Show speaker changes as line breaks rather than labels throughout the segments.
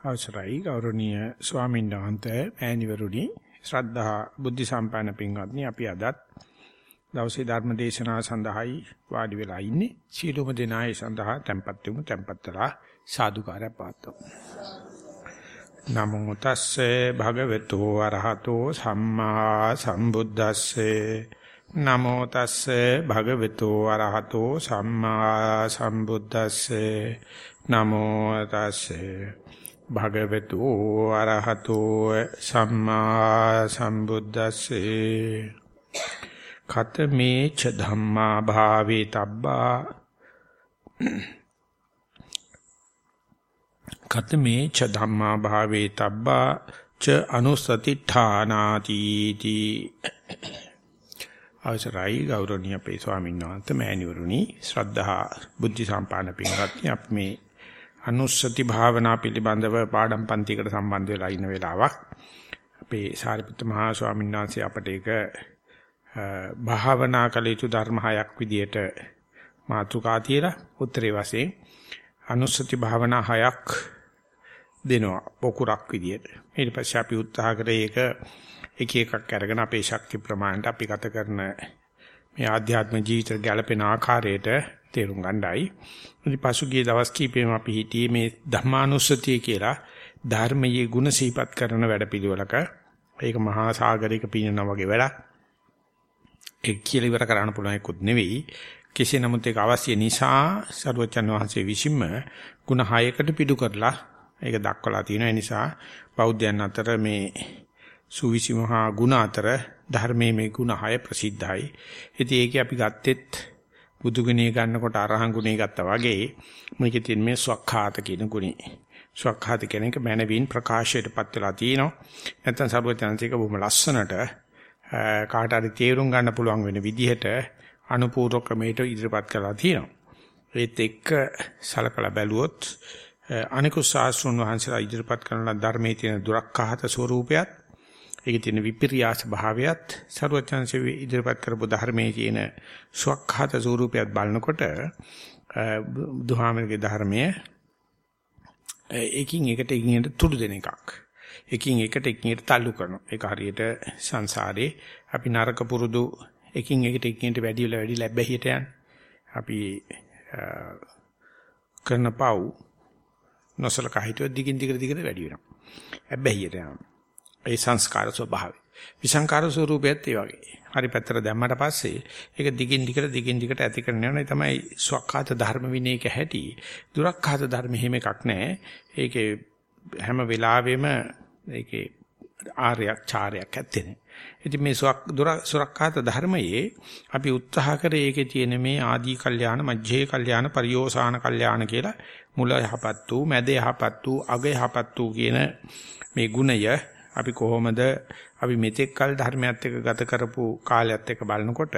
අවසරයි ගෞරවනීය ස්වාමීන් වහන්සේ මෑණිවරුනි. ශ්‍රද්ධා බුද්ධ සම්පන්න පින්වත්නි අපි අදත් දවසේ ධර්ම දේශනාව සඳහායි වාඩි වෙලා ඉන්නේ. සීලොම දෙනායි සඳහා tempත් වෙමු tempත්ලා සාදුකාරය පාත්තමු නමෝ තස්සේ භගවතු වරහතෝ සම්මා සම්බුද්දස්සේ. නමෝ තස්සේ භගවතු වරහතෝ සම්මා සම්බුද්දස්සේ. නමෝ තස්සේ භගවතු අරහතෝ සම්මා සම්බුද්දස්සේ. ඛතමේ ච ධම්මා භාවේ තබ්බා ඛතමේ ච ධම්මා භාවේ තබ්බා ච අනුසති ඨානාති තී අවසරයි ගෞරවනීය අපේ ස්වාමීන් වහන්සේ මෑණිවරුනි ශ්‍රද්ධා බුද්ධ සම්පාදන පින්වත්නි අපි මේ අනුස්සති භාවනා පිළිබඳව පාඩම් පන්තියකට සම්බන්ධ වෙලා ඉන්න වෙලාවක්. අපේ සාරිපුත්ත මහා ස්වාමීන් වහන්සේ අපට ඒක භාවනා කළ යුතු ධර්ම හයක් විදියට මාතෘකා තියලා උත්තරේ වශයෙන් අනුස්සති භාවනා හයක් දෙනවා පොකුරක් විදියට. ඊට පස්සේ අපි උත්සාහ කරේ ඒක එක එකක් අරගෙන අපේ ශක්ති ප්‍රමාණයට අපි ගත කරන මේ ආධ්‍යාත්ම ජීවිත ගැළපෙන ආකාරයට තේරුම් ගන්නයි. ඉතින් පසුගිය දවස් කීපෙම අපි හිටියේ මේ ධම්මානුස්සතිය කියලා ධර්මයේ ಗುಣ සීපත් කරන වැඩපිළිවෙලක. ඒක මහා සාගරයක පිනනා වගේ වැඩක්. ඒක කියලා ඉවර කරන්න පුළුවන් එකකුත් නෙවෙයි. කෙසේ නමුත් ඒක අවශ්‍ය නිසා සරුවචන් වහන්සේ විසින්ම ಗುಣ හයකට පිටු කරලා ඒක දක්වලා තියෙනවා. ඒ නිසා බෞද්ධයන් අතර මේ සුවිසි මහා ගුණ අතර ධර්මයේ මේ ගුණ හය ප්‍රසිද්ධයි. ඉතින් ඒකේ අපි ගත්තෙත් බුදුගුණේ ගන්නකොට අරහන් ගුණේ ගත්තා වගේ මේකේ තියෙන මේ ස්වකහාත කියන ගුණේ. ස්වකහාත කියන එක මනවින් ප්‍රකාශයටපත් වෙලා තියෙනවා. නැත්නම් සර්වඥාන්තික බොහොම ලස්සනට කාට හරි තේරුම් ගන්න පුළුවන් වෙන විදිහට අනුපූර්ව ක්‍රමයට ඉදිරිපත් කරලා තියෙනවා. ඒත් එක්ක සලකලා බැලුවොත් අනිකුත් ශාස්ත්‍රඥ වහන්සේලා ඉදිරිපත් කරන ධර්මයේ තියෙන දුරක්ඛාත ස්වરૂපයත් ඒකේ තියෙන විපිරියාස භාවයත් සරුවචන්ස ඉදිරිපත් කරපු ධර්මයේ තියෙන සුවක්ඛාත ස්වරූපයත් බලනකොට බුදුහාමරගේ ධර්මය එකකින් එකට එකින් තුඩු දෙන එකක්. එකකින් එකට එකින් තල්ලු කරනවා. ඒක හරියට සංසාරේ අපි නරක පුරුදු එකකින් එකට එකින් වැඩි වෙලා වැඩි ලැබෙහිට යන අපි කරන පව් නොසලකා හිතුව දිගින් දිගට දිගට වැඩි වෙනවා. හැබැයි යනවා. ඒ සංස්කාර ස්වභාවය. විසංකාර ස්වરૂපයත් ඒ වගේ. හරි පැත්තට දැම්මට පස්සේ ඒක දිගින් දිගට දිගින් දිගට ඇති කරන යනවා. තමයි ස්වකහාත ධර්ම විනයක හැටි. දුරක්ඛාත ධර්ම හිම එකක් නැහැ. ඒකේ හැම වෙලාවෙම ඒකේ ආර්යයක් චාරයක් ඇත්තේ නැහැ. ඉතින් මේ සුරක්ඛාත ධර්මයේ අපි උත්සාහ කරේ ඒකේ තියෙන මේ ආදී කල්යාණ මජ්ජේ කල්යාණ පරියෝසాన කල්යාණ කියලා මුල යහපත් වූ මැද යහපත් වූ අග යහපත් වූ කියන මේ ගුණය අපි කොහොමද අපි මෙතෙක් කල ධර්මයත් එක්ක ගත කරපු කාලයත් එක්ක බලනකොට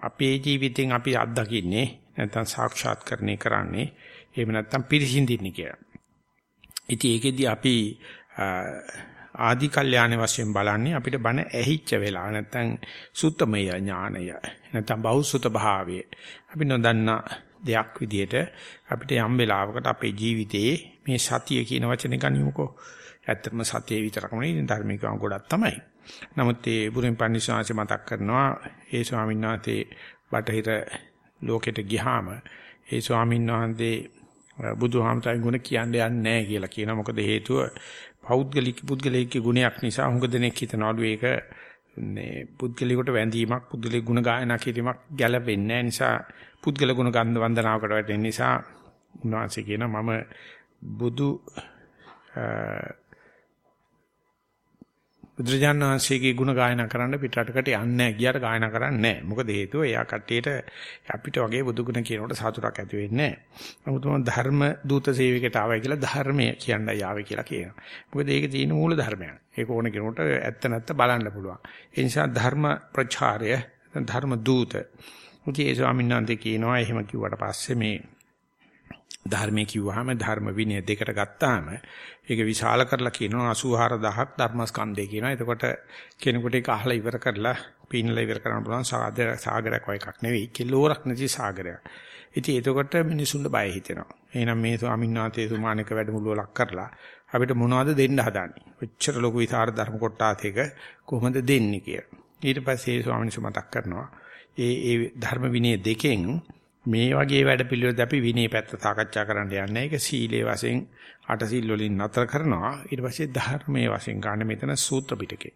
අපේ ජීවිතෙන් අපි අත්දකින්නේ නැත්නම් සාක්ෂාත්කරණය කරන්නේ එහෙම නැත්නම් පිරිසිඳින්නේ කියලා. ඉතින් ඒකෙදි අපි ආදි කල්යාණ වශයෙන් බලන්නේ අපිට බණ ඇහිච්ච වෙලාව නැත්නම් සුත්තමය ඥානය නැත්නම් බෞසුත භාවය අපි නොදන්නා දෙයක් විදිහට අපිට යම් වෙලාවකට අපේ ජීවිතයේ මේ සතිය කියන වචනේ ගනිමුකෝ ඇත්තටම සතියේ විතරක් නෙවෙයි ධර්මිකව ගොඩක් තමයි. නමුත් ඒ බුරින් පන්සිවාංශ මතක් කරනවා ඒ ස්වාමීන් වහන්සේ බටහිර ලෝකෙට ගියාම ඒ ස්වාමීන් වහන්සේ බුදුහාමතුන් ගුණ කියන්නේ නැහැ කියලා කියනවා. මොකද හේතුව පෞද්ගලික පුද්ගලික ගුණයක් නිසා හුඟ දෙනෙක් හිතනවලු ඒක මේ පුද්ගලිකට වැඳීමක් පුද්ගලික ගුණ ගායනා කිරීමක් ගැළපෙන්නේ නැහැ නිසා පුද්ගල ගුණ ගන්ධ වන්දනාවකට වැටෙන නිසා උන්වහන්සේ කියනවා මම බුදු බුදුරජාණන් වහන්සේගේ ගුණ ගායනා කරන්න පිටරටකට යන්නේ නැහැ. ගියාට ගායනා කරන්නේ නැහැ. මොකද හේතුව එයා කට්ටියට අපිට වගේ බුදු ගුණ කියනකොට සතුටක් ඇති වෙන්නේ නැහැ. නමුත් මම ධර්ම දූත සේවකයට ආවයි කියලා ධර්මය කියන්නයි ආවේ කියලා කියනවා. මොකද ඒක තියෙන මූල ධර්මයක්. ඒක ඕන කෙනෙකුට ඇත්ත නැත්ත බලන්න පුළුවන්. ඒ නිසා ධර්ම ප්‍රචාරය ධර්ම දූත. මුකී ඒ ස්වාමීන් වහන්සේ කියනවා එහෙම කිව්වට පස්සේ මේ ධර්මයේ කිව්වහම ධර්ම විනය දෙකට ගත්තාම ඒක විශාල කරලා කියනවා 84000ක් ධර්මස්කන්ධය කියනවා. එතකොට කෙනෙකුට ඒක අහලා ඉවර කරලා පින්නලා ඉවර කරන්න පුළුවන් සාගර සාගරයක් වගේ එකක් නෙවෙයි. කිලෝරක් නැති සාගරයක්. ඉතින් එතකොට මිනිසුන්ට බය හිතෙනවා. එහෙනම් මේ ස්වාමීන් වහන්සේ සුමානික වැඩමුළුව ලක් කරලා අපිට මොනවද දෙන්න හදාන්නේ? ඔච්චර ලොකු විසර ධර්ම කොටාතේක කොහොමද දෙන්නේ කියලා. ඊට පස්සේ ඒ ස්වාමීන් වහන්සේ මතක් කරනවා ඒ ඒ ධර්ම විනය දෙකෙන් මේ වගේ වැඩ පිළිවෙලද අපි විනය පැත්ත සාකච්ඡා කරන්න යන්නේ. ඒක සීලේ වශයෙන් අට සීල් වලින් නතර කරනවා. ඊට පස්සේ ධර්මයේ වශයෙන් ගන්න මෙතන සූත්‍ර පිටකේ.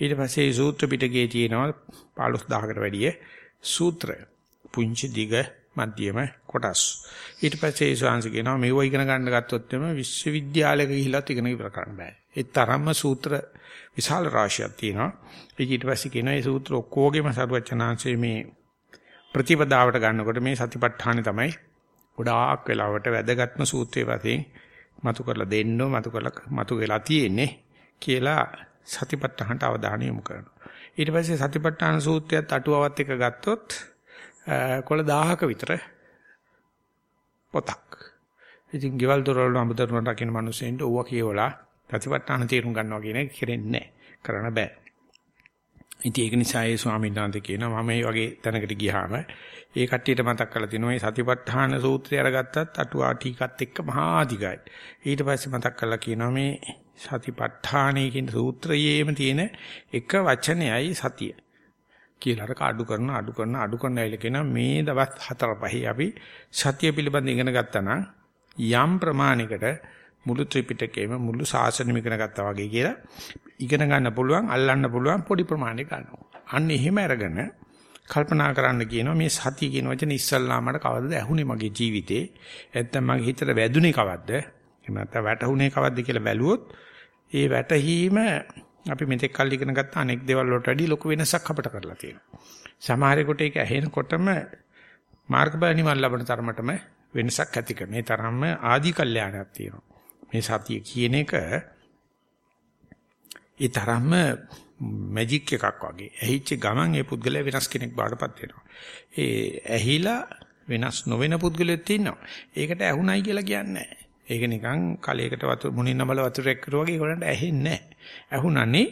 ඊට පස්සේ සූත්‍ර පිටකේ තියෙනවා 15000කට වැඩිය සූත්‍ර. පුංචි දිග මධ්‍යම කොටස්. ඊට පස්සේ ඒ ශාංශ කියනවා මේව ඉගෙන ගන්න ගත්තොත් එම විශ්වවිද්‍යාලයක ගිහිල්ලාත් ඉගෙන ඉවර කරන්න බෑ. ඒ තරම්ම සූත්‍ර විශාල රාශියක් තියෙනවා. ඊට පස්සේ කියනවා මේ සූත්‍ර ඔක්කොගෙම සරුවචනාංශයේ මේ ප්‍රතිපදාවට ගන්නකොට මේ සතිපට්ඨානෙ තමයි ගොඩාක් වෙලාවට වැදගත්ම සූත්‍රයේ වශයෙන් මතු කරලා දෙන්න මතු කරලා මතු වෙලා තියෙන්නේ කියලා සතිපට්ඨානට අවධානය යොමු කරනවා. ඊට පස්සේ සතිපට්ඨාන සූත්‍රයත් අටුවවත් එක ගත්තොත් කොළ 1000ක විතර පොතක්. ඉතින් ගෙවල් දොරවල් අමුදරුවට රකින්න මිනිස්සුන්ට ඕවා කියවලා ප්‍රතිපත්තන තීරුම් ගන්නවා කියන එක කෙරෙන්නේ නැහැ. කරන්න බෑ. ඉතින් ඒක නිසා ඒ ස්වාමීන් වහන්සේ කියනවා මම මේ වගේ තැනකට ගියාම ඒ කට්ටියට මතක් කරලා තිනවා මේ සතිපට්ඨාන සූත්‍රය අරගත්තත් අටුවා ටීකත් එක්ක මහා අධිකයි. ඊට පස්සේ මතක් කරලා කියනවා මේ සතිපට්ඨානයේ කියන සූත්‍රයේම තියෙන එක වචනයයි සතිය. කියලා අර අඩු කරන අඩු කරන අඩු කරන ඇයිල කියන මේ දවස් හතර පහේ අපි සතිය පිළිබඳ ඉගෙන ගත්තා නම් යම් ප්‍රමාණයකට මුළු ත්‍රිපිටකයේම මුළු ශාසනයම ඉගෙන ගත්තා වගේ කියලා ඉගෙන ගන්න පුළුවන් අල්ලන්න පුළුවන් පොඩි ප්‍රමාණයක් ගන්නවා. අන්න එහෙම අරගෙන කල්පනා කරන්න කියනවා මේ සතිය කියන වචනේ ඉස්සල්ලාමට කවදද ඇහුනේ මගේ ජීවිතේ නැත්තම් මගේ හිතට වැදුනේ කවද්ද එහෙම නැත්නම් වැටුනේ කවද්ද කියලා බැලුවොත් ඒ වැටහීම අපි මෙතෙක් කල් ඉගෙන ගත්ත අනෙක් දේවල් වලට වැඩි ලොකු වෙනසක් අපිට කරලා තියෙනවා. සමහරෙකුට ඒක ඇහෙනකොටම මාර්ගබලනිමල් ලබන තරමටම වෙනසක් ඇති කරන. මේ තරම්ම ආදි කල්යාණයක් තියෙනවා. මේ සතිය කියන එක ඒ තරම්ම මැජික් එකක් වගේ. ඇහිච්ච ගමන් ඒ පුද්ගලයා වෙනස් කෙනෙක් බාටපත් වෙනවා. ඒ ඇහිලා වෙනස් නොවන පුද්ගලයෙක් ඉන්නවා. ඒකට ඇහුණයි කියලා කියන්නේ නැහැ. ඒක නිකන් කලයකට වතුර මුණින් නමල වතුරක් කරුවා වගේ ඒගොල්ලන්ට ඇහෙන්නේ නැහැ. ඇහුණනේ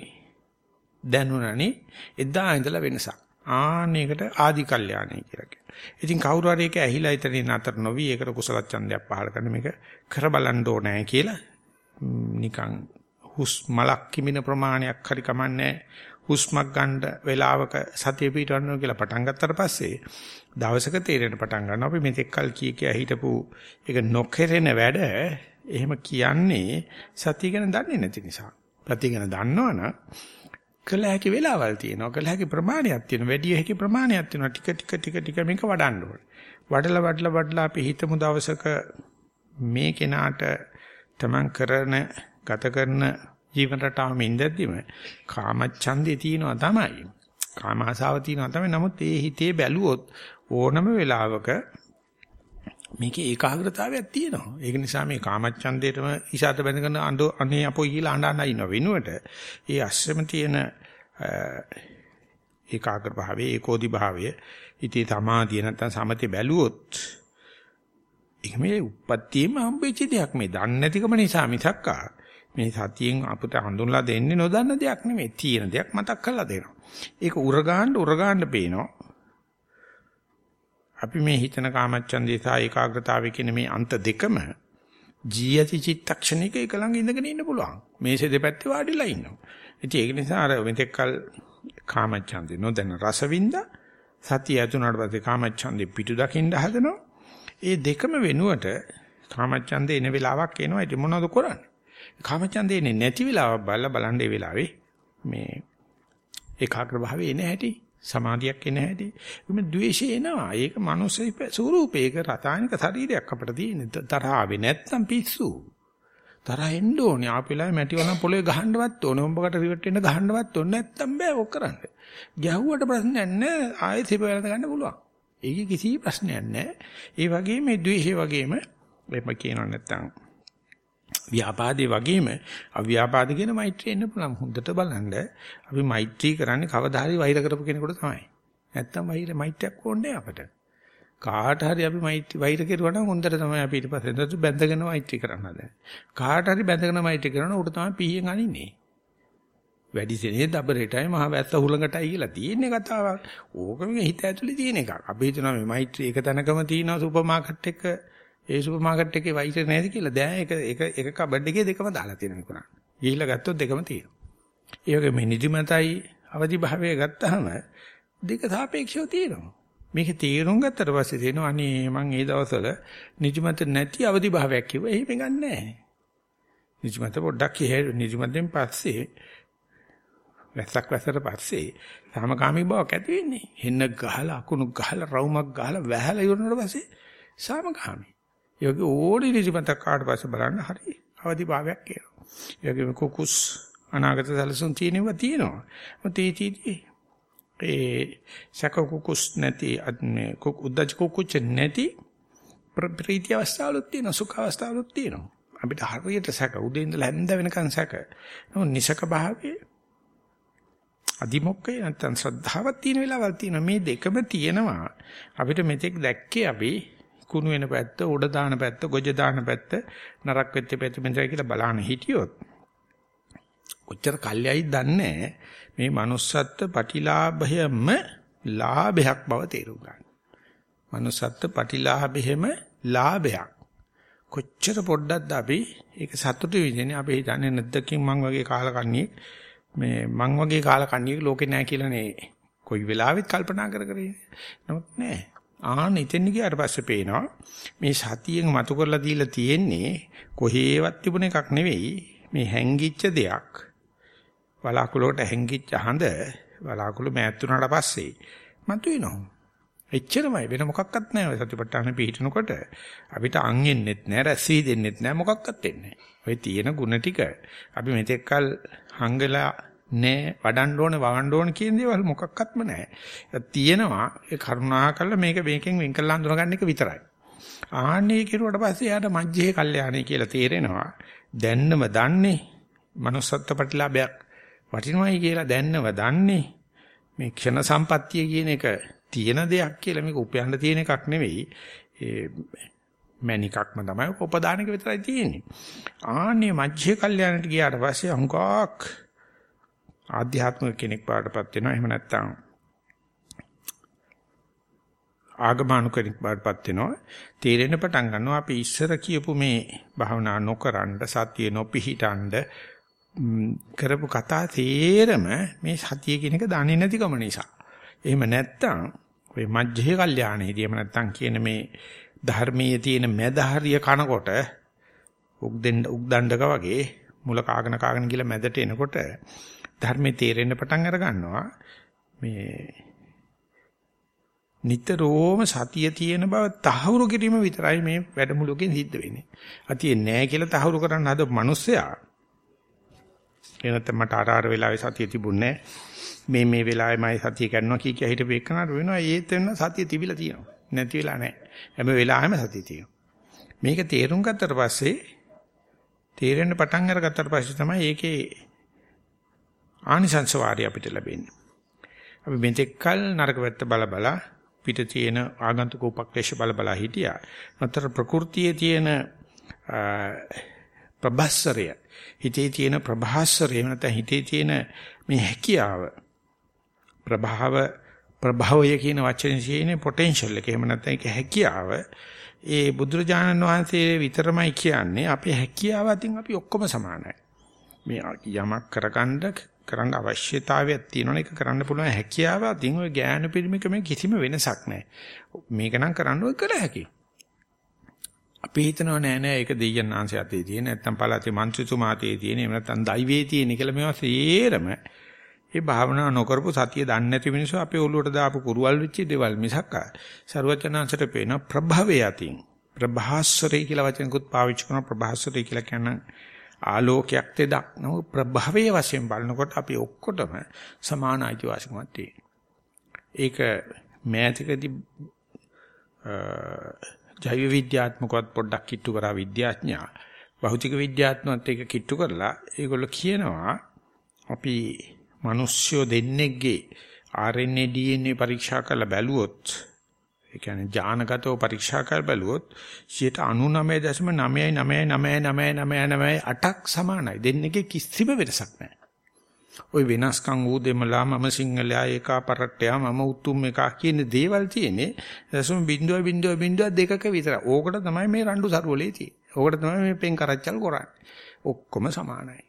දැනුණනේ එදා ඉඳලා වෙනසක්. ආන්නේකට ආදි කල්යාණයි කියලා කියනවා. ඉතින් කවුරු හරි ඒක ඇහිලා ඉතින් නතර නොවි ඒකට කුසල ඡන්දයක් පහල කරන මේක කර බලන්න ඕනේ කියලා නිකන් හුස් මලක් කිමින ප්‍රමාණයක් හරි කමන්නේ හුස්මක් ගන්න වෙලාවක සතිය පිටවන්න කියලා පටන් ගත්තට පස්සේ දවසක තීරණ පටන් ගන්නවා අපි මෙතෙක් කල් කී කිය හිටපු ඒක නොකරන වැඩ එහෙම කියන්නේ සතිය ගැන දන්නේ නැති නිසා. සතිය ගැන දන්නවනම් කළ හැකි වෙලාවල් තියෙනවා. කළ හැකි ප්‍රමාණයක් තියෙනවා. වැඩි හැකි ප්‍රමාණයක් තියෙනවා. ටික ටික ටික ටික මේක වඩන්න ඕනේ. වඩලා වඩලා වඩලා අපි හිතමු දවසක මේ කෙනාට තමන් කරන ගත කරන ජීවන රටාවෙම ඉඳද්දිම කාමච්ඡන්දේ තියෙනවා තමයි. කාම ආසාව තියෙනවා තමයි. නමුත් ඒ හිතේ බැලුවොත් ඕනම වෙලාවක මේකේ ඒකාග්‍රතාවයක් තියෙනවා. ඒක නිසා මේ කාමච්ඡන්දේටම ඉසాత බැඳගෙන අඬ අනේ අපොයි කියලා අඬ අඬ ඉන්න වෙනුවට ඒ අස්සම තියෙන ඒකාග්‍ර භාවයේ ඒකෝදි භාවය ඉතී සමාධිය නැත්තම් සමතේ බැලුවොත් ඒක මේ උප්පත්තියම හම්බෙච්ච දෙයක් මේ දන්නේ නැතිකම නිසා මිසක්කා මේ සතියෙන් අපිට හඳුන්ලා දෙන්නේ නොදන්න දෙයක් නෙමෙයි තියෙන දෙයක් මතක් කරලා දෙනවා. ඒක උරගාන්න උරගාන්න පේනවා. අපි මේ හිතන කාමච්ඡන්දේ සහ ඒකාග්‍රතාවය කියන මේ අන්ත දෙකම ජීයති චිත්තක්ෂණික එක ළඟ ඉඳගෙන ඉන්න පුළුවන්. මේසේ දෙපැත්තේ වාඩිලා ඉන්නවා. ඉතින් ඒක නිසා අර මෙතෙක්කල් කාමච්ඡන්දේ නොදැන රසවින්ද සතිය ඇතුණාට පස්සේ කාමච්ඡන්දේ පිටු දකින්න හදනවා. ඒ දෙකම වෙනුවට කාමච්ඡන්දේ එන වෙලාවක් එනවා. ඉතින් මොනවද කරන්නේ? කාමච්ඡන්දේ එන්නේ නැති වෙලාවක් බලලා බලන්න ඒ වෙලාවේ මේ ඒකාග්‍ර භාවයේ එන හැටි සමාධියක් එන හැටි. මේ ද්වේෂය එනවා. ඒක මනුස්ස ස්වරූපේ. ඒක රසායනික ශරීරයක් අපිට තියෙන. තරහාවේ නැත්තම් පිස්සු. තරහ එන්න ඕනේ. ආපෙලා මැටි වලම පොළවේ ගහන්නවත් ඕනේ. උඹකට රිවට් වෙන්න ගහන්නවත් ඕනේ. නැත්තම් බෑ ඔක් කරන්න. ගැහුවට ප්‍රශ්නයක් නැහැ. ආයෙත් හිප වෙනද ගන්න පුළුවන්. ඒකේ කිසි ප්‍රශ්නයක් නැහැ. ඒ වගේම මේ ද්වේෂය වගේම එහෙම කියනවා නැත්තම් ව්‍යාපාදේ වගේම අව්‍යාපාද කියන මෛත්‍රිය එන්න පුළුවන්. හොඳට බලන්න අපි මෛත්‍රී කරන්නේ කවදා හරි වෛර කරපු කෙනෙකුට තමයි. නැත්තම් වෛර මෛත්‍රියක් ඕනේ අපට. කාට හරි අපි මෛත්‍රී වෛර කෙරුවා නම් හොඳට තමයි අපි ඊට පස්සේ දතු බැඳගෙන මෛත්‍රී කරන්න හදන්නේ. කාට හරි බැඳගෙන මෛත්‍රී කරනවා උට තමයි පීයෙන් අනින්නේ. වැඩි සෙනෙහ දබරේටයි මහ වැස්ස හුලඟටයි කියලා තියෙන්නේ කතාවක්. ඕක මේ හිත ඇතුලේ තියෙන එකක්. අපි හිතනවා මේ මෛත්‍රී එක තැනකම තියෙනවා සුපර් මාකට් එක ඒ සුපර් මාකට් එකේ වයිට් නැති කියලා දැන් එක එක එක කබඩ් එකේ දෙකම දාලා තියෙන විකුණන. ගිහිල්ලා ගත්තොත් දෙකම තියෙනවා. ඒ වගේ මේ නිදිමතයි අවදි භාවය ගත්තාම දෙක සාපේක්ෂව තියෙනවා. මේක තීරුම් ගත්තට පස්සේ තේනවා අනේ මං ඒ දවස්වල නිදිමත නැති අවදි භාවයක් කිව්වා. එහෙම ගන්නෑ. නිදිමත පොඩ්ඩක් ඉහෙ නිදිමතෙන් පස්සේ වැස්සක් වැස්සට පස්සේ සාමකාමී බවක් ඇති වෙන්නේ. හෙන්න ගහලා අකුණු ගහලා රවුමක් ගහලා වැහලා ඉවරනට පස්සේ සාමකාමී. යෝගී ඕඩි නිදිමතක් කාට පස්සේ බලන්න හරි අවදි භාවයක් එනවා. යෝගී කුකුස් අනාගත සැලසුම් තියෙනවා තියෙනවා. මොතේ ඒ සක කුකුස් නැති මේ කුක් උද්දච්ච කුකුච නැති ප්‍රීති අවස්ථාවලුත් තියෙනවා සුඛ අවස්ථාවලුත් තියෙනවා. අපිට හරියට සැක උදේ ඉඳලා හැන්ද වෙනකන් සැක. නමුත් නිසක භාවයේ අදිමොක්කේ නැත්තම් ශ්‍රද්ධාවක් තියෙන වෙලාවල් තියෙනවා. මේ දෙකම තියෙනවා. අපිට මෙතෙක් දැක්කේ අපි කුණු වෙන පැත්ත, උඩ දාන පැත්ත, ගොජ දාන පැත්ත, නරක වෙච්ච පැත්ත මෙතන කියලා බලන්න හිටියොත් කොච්චර කල්යයි දන්නේ මේ manussත්ත්ව ප්‍රතිලාභයම ලාභයක් බව තේරුම් ගන්න. manussත්ත්ව ප්‍රතිලාභෙම ලාභයක්. කොච්චර පොඩ්ඩක්ද අපි ඒක සතුටු විදිහනේ අපි හිතන්නේ නැද්දකින් මං වගේ කාලකන්ණියෙක් මේ මං වගේ කාලකන්ණියෙක් ලෝකේ නැහැ කියලා නේ. කොයි වෙලාවෙත් කල්පනා කර කර නමුත් නෑ. ආන ඉතින් ගියාට පස්සේ පේනවා මේ සතියෙන් මතු කරලා දීලා තියෙන්නේ කොහේවත් තිබුණ එකක් නෙවෙයි. මේ හැංගිච්ච දෙයක්. වලාකුලකට හැංගිච්ච හඳ වලාකුළු මෑත් වුණාට පස්සේ මතුවෙනවා. එච්චරමයි වෙන මොකක්වත් නැහැ සතිපට්ඨාන පිළිහිටනකොට අපිට අං එන්නෙත් නැහැ රැසී දෙන්නෙත් නැහැ මොකක්වත් වෙන්නේ නැහැ. ඔය තියෙන ಗುಣ ටික අපි මෙතෙක්කල් හංගලා නෑ වඩන්න ඕනේ වවන්න ඕනේ කියන දේවල් මොකක්වත්ම නෑ. තියෙනවා ඒ කරුණා කළා මේක මේකෙන් වෙන් කරලා හඳුනගන්න එක විතරයි. ආන්නේ කිරුවට පස්සේ යාට මජ්ජේ කල්යාණේ කියලා තේරෙනවා. දැන්නම දන්නේ manussත්ත්ව ප්‍රතිලාභයක් වටිනවයි කියලා දැන්නව දන්නේ මේ ක්ෂණ සම්පත්තිය කියන එක තියෙන දෙයක් කියලා මේක උපයන්න තියෙන එකක් නෙවෙයි. ඒ මැනිකක්ම තමයි උපදානක විතරයි තියෙන්නේ. ආන්නේ මජ්ජේ කල්යාණට ගියාට පස්සේ අංගක් ආධ්‍යාත්මික කෙනෙක් බාටපත් වෙනවා. එහෙම නැත්නම් ආගමනුකෙනෙක් බාටපත් වෙනවා. තේරෙන්න පටන් ගන්නවා අපි ඉස්සර කියපු මේ භාවනා නොකරනද සතිය නොපිහිටන්ද කරපු කතා තේරම මේ සතිය කියන එක දන්නේ නැතිකම නිසා. එහෙම නැත්නම් ඔය මජ්ජේ කල්යාණේදී එහෙම නැත්නම් කියන මේ ධර්මයේ තියෙන මැදහරිය කනකොට උක් දෙන්න උක් දණ්ඩක වගේ මුල කාගෙන කාගෙන ගිහලා මැදට එනකොට ධර්මයේ තේරෙන්න පටන් අර ගන්නවා මේ නිතරම සතිය තියෙන බව තහවුරු කිරීම විතරයි මේ වැඩමුළුවකින් සිද්ධ වෙන්නේ. අතියේ නැහැ කියලා තහවුරු කරන්න හද මිනිස්සයා. එනත මට අර අර වෙලාවේ සතිය තිබුණේ මේ මේ වෙලාවේ මම සතිය කරනවා කී කිය හිටපු එකනට වෙනවා ඒත් වෙන සතිය තිබිලා තියෙනවා. නැති වෙලා නැහැ. හැම වෙලාවෙම සතිය තියෙනවා. මේක තේරුම් ගත්තට පස්සේ තේරෙන්න පටන් අරගත්තට පස්සේ තමයි ඒකේ ආනිසංස වාරිය අපිට ලැබෙන්නේ. අපි මෙතෙක් කල නරක පැත්ත බල බල පිට තියෙන ආගන්තුක උපක්ලේශ බල බල හිටියා. නතර ප්‍රകൃතියේ තියෙන ප්‍රබස්සරය හිතේ තියෙන ප්‍රභාස්වරය නැත්නම් හිතේ තියෙන මේ හැකියාව ප්‍රභාව ප්‍රභවය කියන වචනේ තියෙන පොටෙන්ෂල් එක. එහෙම නැත්නම් ඒක හැකියාව. ඒ බුදුරජාණන් වහන්සේ විතරමයි කියන්නේ අපේ හැකියාව අතින් අපි ඔක්කොම සමානයි. මේ යමක් කරගන්න කරන්න අවශ්‍යතාවයක් තියෙනවනේ ඒක කරන්න පුළුවන් හැකියාව අතින් ඔය ඥාන පිරිමකම කිසිම වෙනසක් නැහැ. මේක නම් කරන්න ඔය කළ හැකියි. අපි හිතනවා නෑ නෑ ඒක දෙයයන් ආංශය අතේ තියෙන නැත්නම් පළාතේ මන්ත්‍රීතුමාතේ තියෙන එහෙම නැත්නම් දෛවයේ තියෙන කියලා මේවා සේරම ඒ භාවනා නොකරපු සතිය දන්නේ නැති මිනිස්සු අපේ ඔළුවට දාපු කුරුවල් වෙච්ච දේවල් මිසක් සරුවචනාංශයට පේන ප්‍රභවය අතින් ප්‍රභාස්වරය කියලා වචනකුත් පාවිච්චි කරන ප්‍රභාස්වරය කියලා කියන ආලෝකයක් තෙදක් නෝ ප්‍රභවයේ වශයෙන් බලනකොට අපි ඔක්කොටම සමාන අයිතිවාසිකමක් තියෙනවා. ඒක මෑතකදී ජෛව විද්‍යාත්මකවත් පොඩ්ඩක් කිට්ටු කරා විද්‍යාඥයා භෞතික විද්‍යාත්මකත් එක කිට්ටු කරලා ඒගොල්ලෝ කියනවා අපි මිනිස්සු දෙන්නෙක්ගේ RNA DNA පරීක්ෂා කරලා බැලුවොත් ඒ කියන්නේ ඥානගතව පරීක්ෂා කරලා බැලුවොත් 99.9999999 8ක් සමානයි දෙන්නෙක්ගේ කිසිම වෙනසක් නැහැ ওই වෙනස්කම් ඌ දෙමලා මම සිංහලයා ඒකා පරට්ටයා මම උතුම් එකා කියන දේවල් තියෙන්නේ රසුම් බින්දුව බින්දුව බින්දුව දෙකක විතර. ඕකට තමයි මේ රණ්ඩු සරුවලේ තියෙන්නේ. ඕකට තමයි මේ පෙන් කරච්චල් කරන්නේ. ඔක්කොම සමානයි.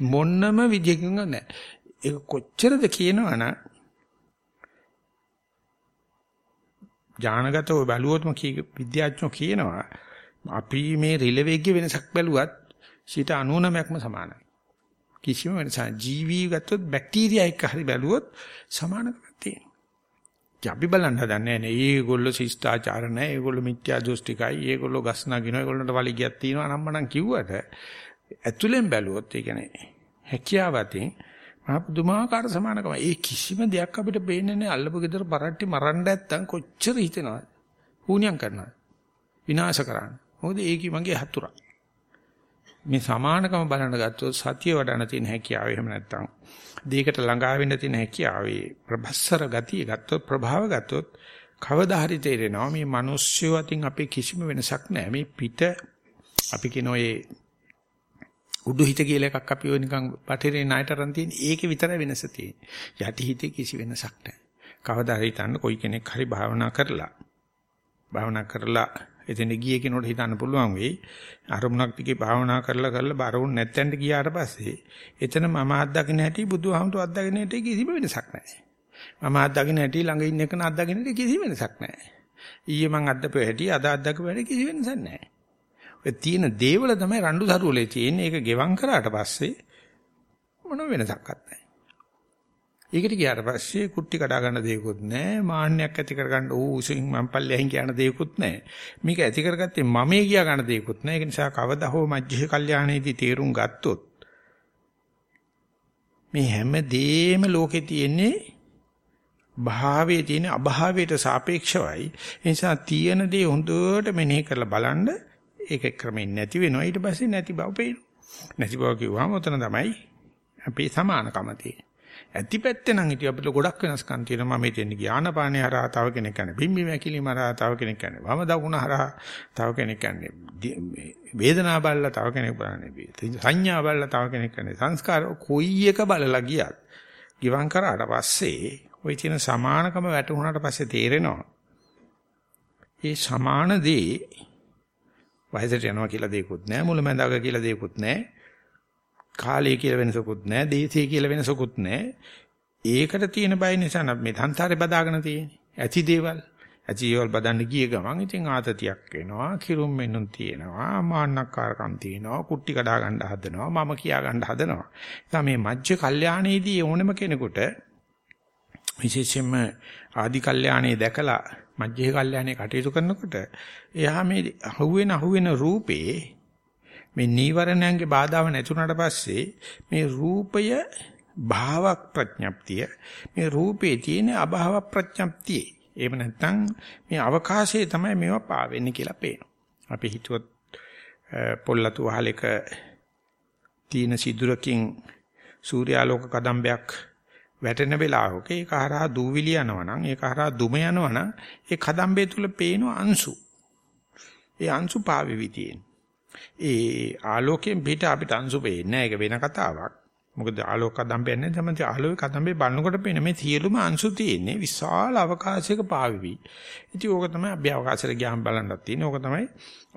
මොන්නම විදියකින් නැහැ. ඒක කොච්චරද කියනවනම් ඥානගතව බැලුවොත්ම විද්‍යාඥයෝ කියනවා අපි මේ රිලෙවෙග්ගේ වෙනසක් බැලුවත් 99%ක්ම සමානයි. කිසිම වෙනසක් ජීවි ගත්තොත් බැක්ටීරියා එක්ක හරි බැලුවොත් සමානකමක් තියෙනවා. අපි බලන්න හදන්නේ නැහැ. ඒගොල්ලෝ ශිෂ්ටාචාර නැහැ. ඒගොල්ලෝ මිත්‍යා දෘෂ්ටිකයි. ඒගොල්ලෝ ගස් නගිනවා. ඒගොල්ලන්ට වලිගයක් තියෙනවා නම් මනම් කිව්වට ඇතුලෙන් බැලුවොත් ඒ කියන්නේ හැකියාවතින් මහ පුදුමාකාර සමානකම. ඒ කිසිම දෙයක් අපිට පේන්නේ නැහැ. අල්ලපු ගෙදර පරට්ටි මරන්න නැත්තම් කොච්චර හිතෙනවද? හුණියම් කරනවා. විනාශ කරන්න. මොකද ඒකි මගේ හතුරා. මේ සමානකම බලන්න ගත්තොත් සතිය වඩන තියෙන හැකියාව එහෙම නැත්තම් දෙයකට ළඟා වෙන්න තියෙන හැකියාවේ ප්‍රබස්සර ගතිය ගත්තොත් ප්‍රභාව ගත්තොත් කවදා හරි තේරෙනවා මේ මිනිස්සු අතින් අපේ කිසිම වෙනසක් නැහැ. මේ පිට අපි කියන ඔය උඩු හිත කියලා එකක් අපි ඔය නිකන් පටිරේ ණයට අරන් තියෙන ඒකේ විතරයි වෙනස තියෙන්නේ. යටි හිතේ කිසි වෙනසක් නැහැ. කවදා හරි හිතන්න කොයි කෙනෙක් හරි භාවනා කරලා භාවනා කරලා එතන ගියේ කෙනෙකුට හිතන්න පුළුවන් වෙයි. අරමුණක් දිගේ භාවනා කරලා කරලා බරුන් නැත්තෙන්ට ගියාට පස්සේ එතන මම අත්දකින්න හැටි බුදුහාමුදුරු අත්දකින්න හැටි කිසිම වෙනසක් නැහැ. මම අත්දකින්න හැටි ළඟ ඉන්න එකන අත්දකින්න හැටි කිසිම වෙනසක් නැහැ. ඊයේ මං අත්දපුව හැටි අද අත්දකපුව හැටි කිසි වෙනසක් නැහැ. ඔය තියෙන දේවල තමයි රණ්ඩු සරුවලේ තියෙන්නේ. ඒක ගෙවම් කරාට පස්සේ මොන වෙනසක්වත් නැහැ. ඒකට ගියාට පස්සේ කුට්ටි කඩා ගන්න දෙයක්වත් නැහැ. මාන්නයක් ඇති කර ගන්න ඕ උසින් මම් පල්ලෙහින් කියන දෙයක්වත් නැහැ. මේක ඇති කරගත්තේ මමේ කියා ගන්න දෙයක්වත් නැහැ. ඒක නිසා කවදා හෝ මජ්ජේ කල්යාණේදී තේරුම් ගත්තොත් මේ හැම දෙෙම ලෝකේ තියෙන්නේ භාවයේ තියෙන අභාවයට සාපේක්ෂවයි. ඒ නිසා තියෙන දේ හොඳට මෙනෙහි කරලා බලන්න ඒක ක්‍රමෙන් නැති වෙනවා. ඊට පස්සේ නැති බව පේනවා. නැති බව කිව්වම උතන තමයි අපේ සමානකම තියෙන්නේ. ඇති පැත්තේ නම් ඉතින් අපිට ගොඩක් වෙනස්කම් තියෙනවා. මම මෙතෙන් ගියානපානේ හරහා තව කෙනෙක් කියන්නේ බිම්බි මැකිලිම හරහා තව කෙනෙක් කියන්නේ වම දකුණ හරහා තව කෙනෙක් කියන්නේ වේදනා බලලා තව කෙනෙක් බලන්නේ සංඥා බලලා තව කෙනෙක් කියන්නේ සංස්කාර කොයි එක බලලා ගියත් ගිවං කරාට පස්සේ ওই තියෙන සමානකම වැටුණාට පස්සේ තේරෙනවා. ඒ සමාන දේ වයසට යනවා කියලා දෙයක්වත් නැහැ මුලැඳාක කියලා දෙයක්වත් නැහැ කාලය කියලා වෙනසකුත් නැහැ දේශය කියලා වෙනසකුත් නැහැ ඒකට තියෙන බය නිසා නම් මේ සංසාරේ බදාගෙන තියෙන්නේ. ඇති දේවල්. ඇති දේවල් බදන්න ගිය ගමන් ඉතින් ආතතියක් එනවා කිරුම් මෙන්නුම් තියෙනවා මාන්නක්කාරකම් තියෙනවා කුට්ටි කඩා ගන්න හදනවා මම කියා ගන්න හදනවා. ඒ මේ මජ්ජ කල්යාණේදී ඕනම කෙනෙකුට විශේෂයෙන්ම ආදි කල්යාණේ දැකලා මජ්ජේ කල්යාණේ කටයුතු කරනකොට එයා මේ අහුවෙන අහුවෙන රූපේ මේ නීවරණයන්ගේ බාධාව නැතුණාට පස්සේ මේ රූපය භාවක් ප්‍රඥප්තිය මේ රූපේ තියෙන අභාව ප්‍රඥප්තිය එහෙම නැත්නම් මේ අවකාශයේ තමයි මේවා පාවෙන්නේ කියලා පේනවා. අපි හිතුවොත් පොල්ලතු වහලක තීන සිදුරකින් සූර්යාලෝක කදම්බයක් වැටෙන වෙලාවක ඒක හරහා දූවිලි යනවා නම් ඒක හරහා දුම යනවා නම් ඒ කදම්බේ තුල පේන අංශු. ඒ අංශු පාවෙවි තියෙන. ඒ ආලෝකයෙන් පිට අපිට අංශු පේන්නේ නැහැ. ඒක වෙන කතාවක්. මොකද ආලෝක කදම්බේ නැහැ. තමයි ආලෝක කදම්බේ බලනකොට පේන මේ සියලුම අංශු තියෙන්නේ විශාල අවකාශයක පාවෙවි. ඉතින් ඕක තමයි අභ්‍යවකාශයට ගියාම බලන්නත් තියෙන්නේ. ඕක තමයි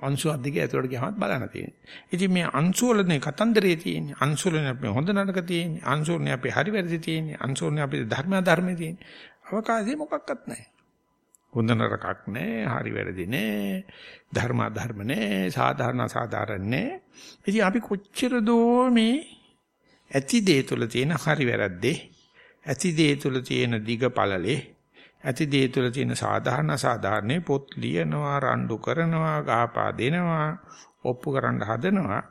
අංශු අධිකේ ඇතුළට ගියාමත් බලන්න තියෙන්නේ. ඉතින් මේ අංශු වලනේ කතන්දරේ තියෙන්නේ. අංශු වලනේ අපේ හොඳ නරක තියෙන්නේ. අංශු වලනේ අපේ හරි වැරදි තියෙන්නේ. අංශු වලනේ අපේ ධර්ම අධර්ම තියෙන්නේ. අවකාශයේ මොකක්වත් නැහැ. හොඳ නරකක් නැහැ. හරි වැරදි නැහැ. ධර්ම අධර්ම නැහැ. සාධාරණ සාධාරණ නැහැ. ඉතින් අපි කොච්චර දෝ මේ ඇති දේ තුල තියෙන හරි වැරද්දේ ඇති දේ තුල තියෙන දිග පළලේ ඇති දේ තුල තියෙන සාධාරණ සාධාරණේ පොත් ලියනවා රණ්ඩු කරනවා ගහපා දෙනවා ඔප්පු කරන්න හදනවා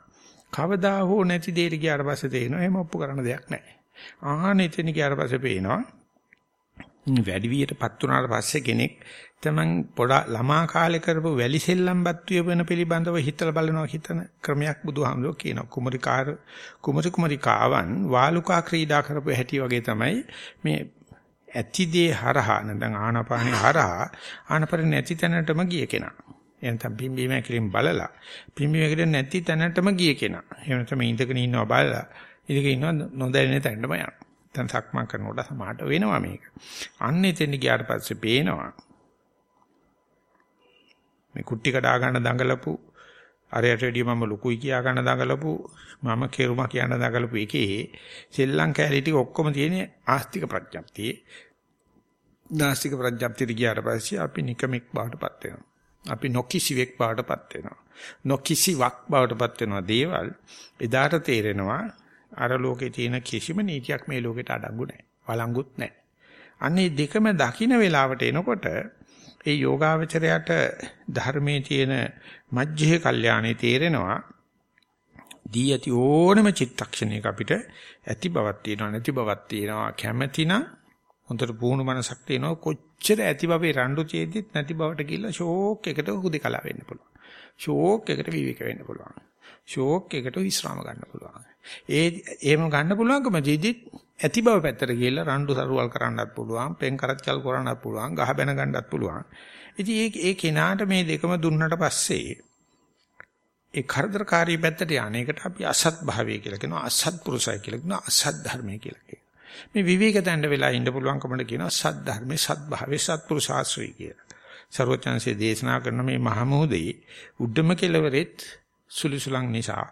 කවදා හෝ නැති දෙයකට ගියාට පස්සේ තේරෙනවා එහෙම ඔප්පු කරන්න දෙයක් නැහැ. ආහන එතන ගියාට පස්සේ පේනවා වැඩි වියටපත් වුණාට පස්සේ කෙනෙක් තමන් පොඩා ළමා කාලේ කරපු වැලි සෙල්ලම්පත් වෙන පිළිබඳව හිතලා බලනවා හිතන ක්‍රමයක් බුදුහාමුදුරුවෝ කියනවා කුමරිකාර කුමරි කුමරිකාවන් වාලුකා ක්‍රීඩා කරපු හැටි වගේ තමයි මේ ඇතිදේ හරහා නැත්නම් ආනාපානේ හරහා ආනපර නැති තැනටම ගිය කෙනා. එනතම් පිම්බීම ඇකිලින් බලලා පිම්බීම ඇකිලින් නැති තැනටම ගිය කෙනා. එහෙම නැත්නම් ඉඳගෙන ඉන්නවා බලලා ඉතින් ඉන්නවා නොදැනෙන තැනටම යනවා. දැන් සක්මන් කරනකොට සමාහට වෙනවා මේක. අන්න එතෙන් ගියාට පස්සේ පේනවා මේ කුට්ටි කඩා ගන්න දඟලපු අරයට වැඩිය මම ලුකුයි කියා ගන්න දඟලපු මම කෙරුමා කියන දඟලපු එකේ සෙල්ලම් කැලී ටික ඔක්කොම තියෙන ආස්තික ප්‍රඥප්තියේ නාස්තික ප්‍රඥප්තියට ගියාට පස්සේ අපි නිකමෙක් බවටපත් වෙනවා. අපි නොකිසිවෙක් බවටපත් වෙනවා. නොකිසිවක් බවටපත් වෙනවා දේවල් එදාට තේරෙනවා අර ලෝකේ තියෙන කිසිම නීතියක් මේ ලෝකෙට අඩංගු නැහැ. වළංගුත් නැහැ. අන්නේ දෙකම දකින්න වෙලාවට එනකොට ඒ යෝගාවචරයට ධර්මයේ තියෙන මජ්ජේ කල්යාණේ තේරෙනවා. දී ඇති ඕනම චිත්තක්ෂණයක අපිට ඇති බවක් තියෙනවා නැති බවක් තියෙනවා. කැමැතිනම් හොඳට පුහුණු මනසක් තියෙනවා. කොච්චර ඇති බවේ රණ්ඩු චේදිත් නැති බවට කියලා ෂෝක් එකට හුදකලා වෙන්න පුළුවන්. ෂෝක් එකට විවේක වෙන්න පුළුවන්. ෂෝක් එකට විශ්‍රාම ගන්න පුළුවන්. ඒ එහෙම ගන්න පුළුවන්කම ජීදිත් ඇති බව පැත්තට ගිහිල්ලා රණ්ඩු සරුවල් කරන්නත් පුළුවන්, පෙන් කරච්චල් කරන්නත් පුළුවන්, ගහ බැන ගන්නත් පුළුවන්. ඉතින් ඒ ඒ කෙනාට මේ දෙකම දුන්නට පස්සේ ඒ කරදරකාරී පැත්තට යන්නේකට අපි අසත් භාවය කියලා කියනවා, අසත් පුරුෂය කියලා කියනවා, අසත් ධර්මය කියලා කියනවා. මේ විවේක තැන්න වෙලා ඉන්න පුළුවන්කමට කියනවා සත් ධර්මයේ සත් භාවයේ සත් පුරුෂාශ්‍රී කියලා. ਸਰවචන්සේ දේශනා කරන මේ මහමෝදේ උඩම කෙලවරෙත් සුලිසුලන් නිසා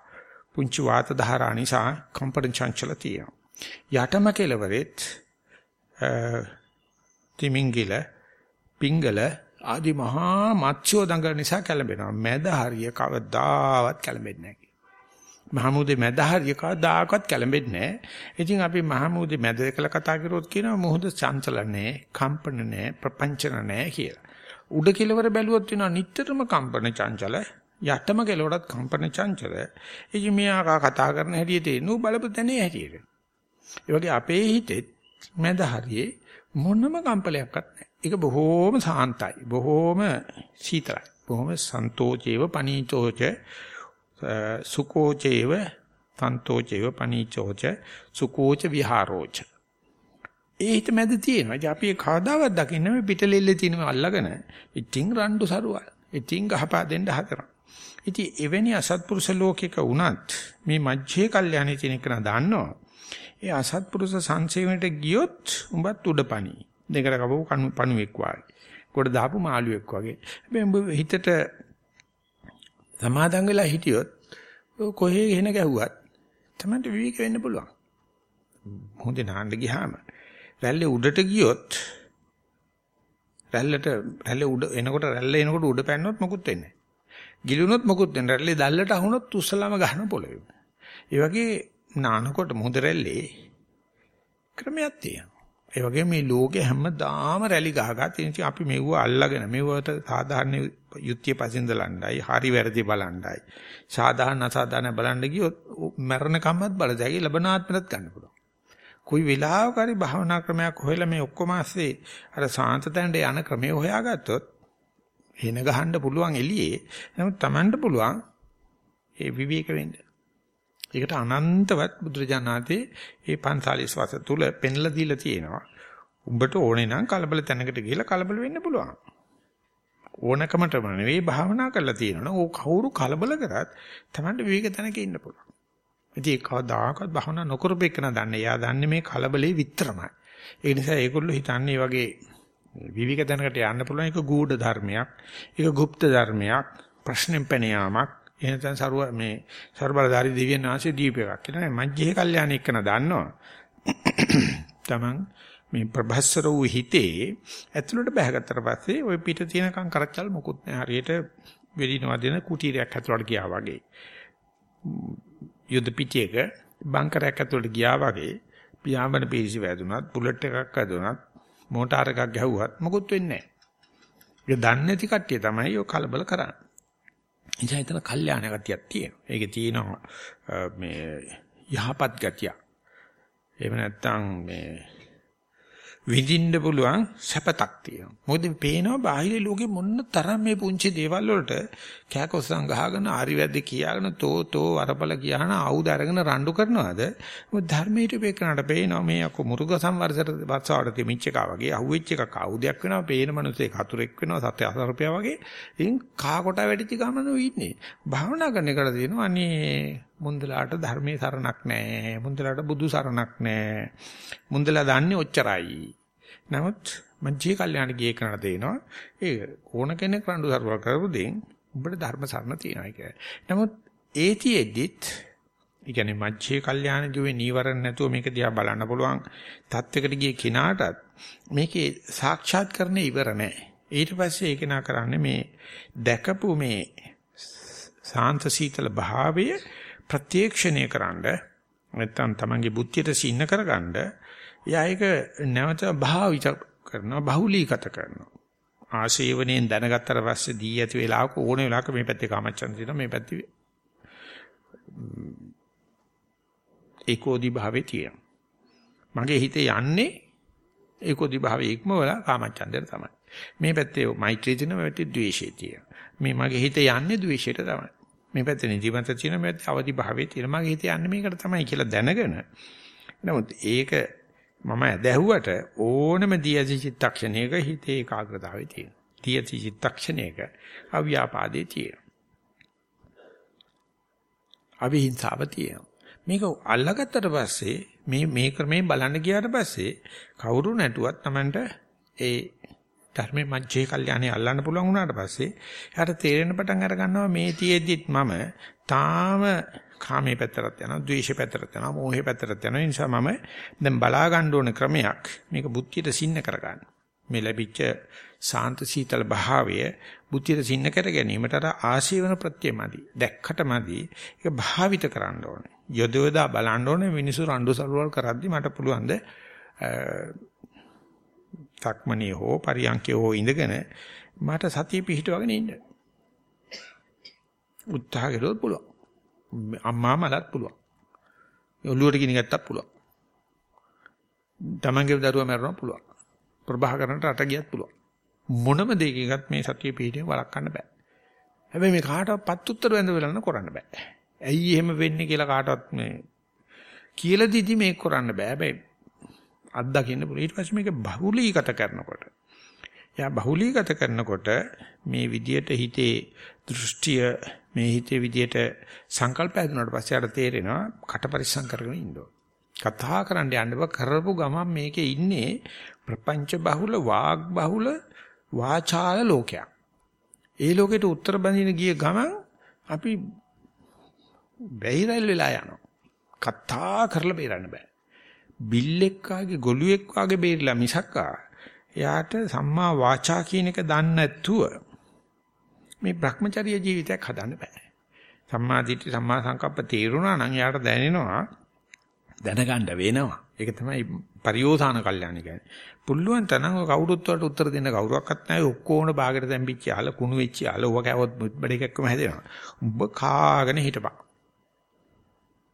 පුංචි වාත ධාරා නිසා කම්පන චංචල තියෙනවා. යටම කෙලවරෙත් තිමිංගිල පිංගල ආදි මහා මත්ස්‍යෝ දඟල නිසා කැළඹෙනවා. මැද හරිය කවදාවත් කැළඹෙන්නේ නැහැ. මහමුදේ මැද හරිය කවදාකවත් කැළඹෙන්නේ නැහැ. ඉතින් අපි මහමුදේ මැද කියලා කතා කරොත් කියනවා මොහොත චංචල නැහැ, කම්පන නැහැ, ප්‍රපංචන නැහැ කියලා. උඩ කෙලවර බැලුවොත් වෙනවා නිටතරම කම්පන චංචල යටම කෙලවරත් කම්පන චංචල. ඉතින් මෙයා කතා කරන හැටි තේරෙනු බලපු තැනේ හැටියට. ඒ වගේ අපේ හිතෙත් මැද හරියේ මොනම කම්පලයක්වත් නැහැ. ඒක බොහෝම සාන්තයි. බොහෝම සීතලයි. බොහෝම සන්තෝචේව පනීචෝච සුකෝචේව තන්තෝචේව පනීචෝච සුකෝච විහාරෝච. ඒ හිත මැද තියෙනවා. ඉතින් අපි කවදාවත් දකින්නේ මේ පිටලෙල්ලේ තියෙනවා අල්ලගෙන. ඉතින් රණ්ඩු සරුවල්. ඉතින් ගහපා දෙන්න හදනවා. ඉතින් එවැනි අසත්පුරුෂ ලෝකයක වුණත් මේ මජ්ජේ කල්යاني තියෙන එක දන්නවා. ඒ අසත්පුරුෂ සංසේවනට ගියොත් උඹත් උඩපණි. දෙකට කපපු පණුවෙක් වගේ. කොට දාපු මාළුවෙක් වගේ. හැබැයි උඹ හිතට සමාදන් වෙලා හිටියොත් කොහේ ගෙන ගැහුවත් තමයි විවේක වෙන්න පුළුවන්. හොඳ නාන්න ගියාම රැල්ලේ උඩට ගියොත් රැල්ලට රැල්ලේ උඩ එනකොට රැල්ල එනකොට උඩ පැන්නොත් මොකුත් වෙන්නේ නැහැ. ගිලුනොත් මොකුත් වෙන්නේ නැහැ. රැල්ලේ දැල්ලට අහුනොත් උස්සලාම ගහන පොළවේ. ඒ වගේ නානකොට මුහුද රැල්ලේ ක්‍රමයක් තියෙනවා. ඒ වගේ මේ ලෝකේ හැමදාම රැලි ගහගා තියෙන අපි මෙව්ව අල්ලගෙන මෙව්වට සාධාරණ යුක්තිය පසින්දලණ්ඩයි හරි වැරදි බලණ්ඩයි සාධාරණ අසාධාරණ බලන්න ගියොත් මරණ කම්මත් බලදැයි ලබනාත්මනත් ගන්න පුළුවන්. કોઈ වෙලාවක හරි භාවනා ක්‍රමයක් හොයලා මේ ඔක්කොම ASCII අර සාන්ත තැනට යන ක්‍රමය හොයාගත්තොත් එන ගහන්න පුළුවන් එළියේ නමුත් Tamanට පුළුවන් ඒ විවේක වෙන්න. ඒකට අනන්තවත් බුදුරජාණන්තේ මේ 45 වසර තුල පෙන්ලා දීලා තියෙනවා. උඹට ඕනේ නම් කලබල තැනකට ගිහලා කලබල වෙන්න පුළුවන්. ඕනකමටම නෙවෙයි භාවනා කරලා තියෙනවනේ. ඕ කවුරු කලබල කරත් Tamanට විවේක තැනක ඉන්න පුළුවන්. ඉතින් ඒක කවදාකවත් භාවනා නොකරපෙන්න දන්නේ. එයා දන්නේ මේ කලබලේ විතරමයි. ඒ නිසා ඒගොල්ලෝ හිතන්නේ වගේ විවික දැනකට යන්න පුළුවන් ඒක ගූඪ ධර්මයක්. ඒක গুপ্ত ධර්මයක්. ප්‍රශ්නෙම් පැන යාමක්. එහෙනම් සරුව මේ ਸਰබලධාරී දෙවියන් වහන්සේ දීපයක් කියලා මජ්ජේ කල්යාණ එක්කන දන්නවා. Taman මේ ප්‍රභස්සර වූ හිතේ ඇතුළට බහගත්තට පස්සේ ওই පිට තියෙනකම් කරච්චල් මොකුත් නැහැ. හරියට වෙඩි නවදින කුටීරයක් ඇතුළට ගියා වගේ. යුද පිටියක බංකරයක් ඇතුළට ගියා වගේ පියාඹන පීසි වැදුනත් බුලට් එකක් වැදුනත් මෝටාර එකක් ගැහුවත් මොකුත් වෙන්නේ නැහැ. ඒක දන්නේ නැති කට්ටිය තමයි ඔය කලබල කරන්නේ. ඉතින් එතන කල්යාණ ගතියක් තියෙනවා. ඒකේ තියෙනවා මේ යහපත් ගතිය. එහෙම නැත්නම් මේ විඳින්න පුළුවන් සැපතක් තියෙනවා. මොකද පේනවා බාහිර ලෝකේ මොන්න තරම් මේ පුංචි දේවල් වලට කෑකොස්සන් ගහගෙන ආරිවැද්ද කියාගෙන තෝ තෝ වරපල කියාන ආයුධ අරගෙන රණ්ඩු කරනවාද? මොකද ධර්මයට පේකනට පේනවා මේ අකු මුරුග සංවර්ෂයට වත්සාවට තිමිච්ච එක වගේ අහුවෙච්ච එකක් ආයුධයක් වෙනවා. පේන මිනිස්සේ කතුරෙක් වෙනවා සත්‍ය අසරපියා වගේ. ඉතින් කා කොට වැටිච්ච ගමන ඉන්නේ. භාවනා කරන එකට තියෙනවා අනේ මුන්දලාට ධර්මයේ සරණක් නැහැ. මුන්දලාට බුදු සරණක් නැහැ. මුන්දලා දන්නේ ඔච්චරයි. නමුත් මංජී කල්යාණ ගියේ කරණ දෙනවා. ඒ ඕන කෙනෙක් රණ්ඩු සරුවල් කරපු දෙයින් උඹට ධර්ම සරණ තියෙනවා කියලා. නමුත් ඒතිෙද්දිත් ඒ කියන්නේ මජ්ජේ කල්යාණ කිව්වේ නීවරණ නැතුව මේක දිහා බලන්න පුළුවන් තත්වයකට ගිය කිනාටත් මේකේ සාක්ෂාත් කරන්නේ ඉවර නැහැ. ඊට පස්සේ ඒක නා කරන්නේ මේ දැකපු මේ සාන්ත සීතල භාවය ප්‍රත්‍යක්ෂණය කරන්න නැත්නම් තමන්ගේ බුද්ධියට සින්න කරගන්න එයා ඒක නැවත භාවිත කරනවා බහුලීගත කරනවා ආශේවණයෙන් දැනගත්තට පස්සේ දී ඇති වෙලාවක ඕන වෙලාවක මේ පැත්තේ කාමච්ඡන්ද තියෙනවා මේ පැත්තේ ඒකෝදි භාවයේ තියෙනවා. මගේ හිතේ යන්නේ ඒකෝදි භාවයේ ඉක්මවලා කාමච්ඡන්දයට තමයි. මේ පැත්තේ මෛත්‍රිය තියෙනවා මේ පැත්තේ ද්වේෂය තියෙනවා. මේ මගේ හිතේ යන්නේ ද්වේෂයට තමයි. මේ පැත්තේ නිදිමත තියෙනවා මේ පැත්තේ අවදි භාවයේ තියෙනවා. මගේ හිතේ යන්නේ මේකට තමයි කියලා දැනගෙන නමුත් ඒක මම ඇදහුවට ඕනම දියසි චිත්තක්ෂණයක හිතේ ඒකාග්‍රතාවය තියෙනවා. දියසි චිත්තක්ෂණයක අව්‍යාපාදේ තියෙනවා. අවිහිංසාව තියෙනවා. මේක අල්ලගත්තට පස්සේ මේ මේ ක්‍රමයෙන් බලන්න ගියාට පස්සේ කවුරු නැටුවත් Tamanට ඒ ධර්මයේ මජ්ජේ කල්යاني අල්ලන්න පුළුවන් වුණාට පස්සේ එයාට තේරෙන පටන් අර ගන්නවා මේ තියේද්දිත් මම තාම කාමයේ පැත්තට යනවා, ද්වේෂයේ පැත්තට යනවා, මෝහයේ පැත්තට යනවා. ඒ නිසා මම දැන් බලා ගන්න ඕන ක්‍රමයක් මේක බුද්ධියට සින්න කරගන්න. මේ ලැබිච්ච සාන්ත සීතල භාවය බුද්ධියට සින්න කර ගැනීමට අර ආශීවන ප්‍රත්‍යමදි. දැක්කටමදි ඒක භාවිත කරන්න ඕනේ. යොදවදා බලන්න ඕනේ මිනිසු රණ්ඩු සරුවල් කරද්දි මට පුළුවන් ද තක්මනේ හෝ පරියන්කේ හෝ ඉඳගෙන මට සතිය පිහිටවගෙන ඉන්න. උත්සාහ කළොත් පුළුවන්. අම්මා මලත් පුළුවන්. ඔළුවට ගිනි ගත්තත් පුළුවන්. තමන්ගේ දරුවා මරනවා පුළුවන්. ප්‍රභාකරන්ට රට ගියත් පුළුවන්. මොනම දෙයකවත් මේ සතිය පිහිටිය වළක්වන්න බෑ. හැබැයි මේ කාටවත් පත් උත්තර වැඳ වෙලන්න කරන්න බෑ. ඇයි එහෙම වෙන්නේ කියලා කාටවත් මේ කියලා දීදි මේක කරන්න බෑ. හැබැයි අත්දකින්න පුළුවන්. ඊට පස්සේ මේක බහුලීගත කරනකොට යා බහුලීගත කරනකොට මේ විදියට හිතේ දෘෂ්ටිය මේ හිතේ විදියට සංකල්ප හැදුනාට පස්සේ ආට තේරෙනවා කට පරිස්සම් කරගෙන ඉන්න කතා කරන්න යන්න බා කරපු ගමන් මේකේ ඉන්නේ ප්‍රපංච බහුල වාග් බහුල වාචාල ලෝකයක්. ඒ ලෝකෙට උත්තර බඳින ගිය ගමන් අපි බැහිරල් වෙලා යනවා. කතා කරලා බේරන්න බෑ. බිල්ලෙක් වාගේ ගොළුෙක් වාගේ බේරිලා මිසක්කා එයාට සම්මා වාචා කියන එක දන්නේ නැතුව මේ Brahmacharya ජීවිතයක් හදන්න බෑ. සම්මා දිට්ඨි සම්මා සංකප්ප තේරුණා නම් එයාට දැනෙනවා දැනගන්න වෙනවා. ඒක තමයි පරියෝසాన කල්යاني කියන්නේ. පුළුවන් තරම් ඔය කවුරුත් වලට උත්තර දෙන්න කවුරක්වත් නැහැ. ඔක්කොම බාගෙට දැම්පිච්ච අහල කුණු වෙච්ච අහල ඔව කෑවොත් බඩ එකක්ම හැදෙනවා. උඹ කාගෙන හිටපන්.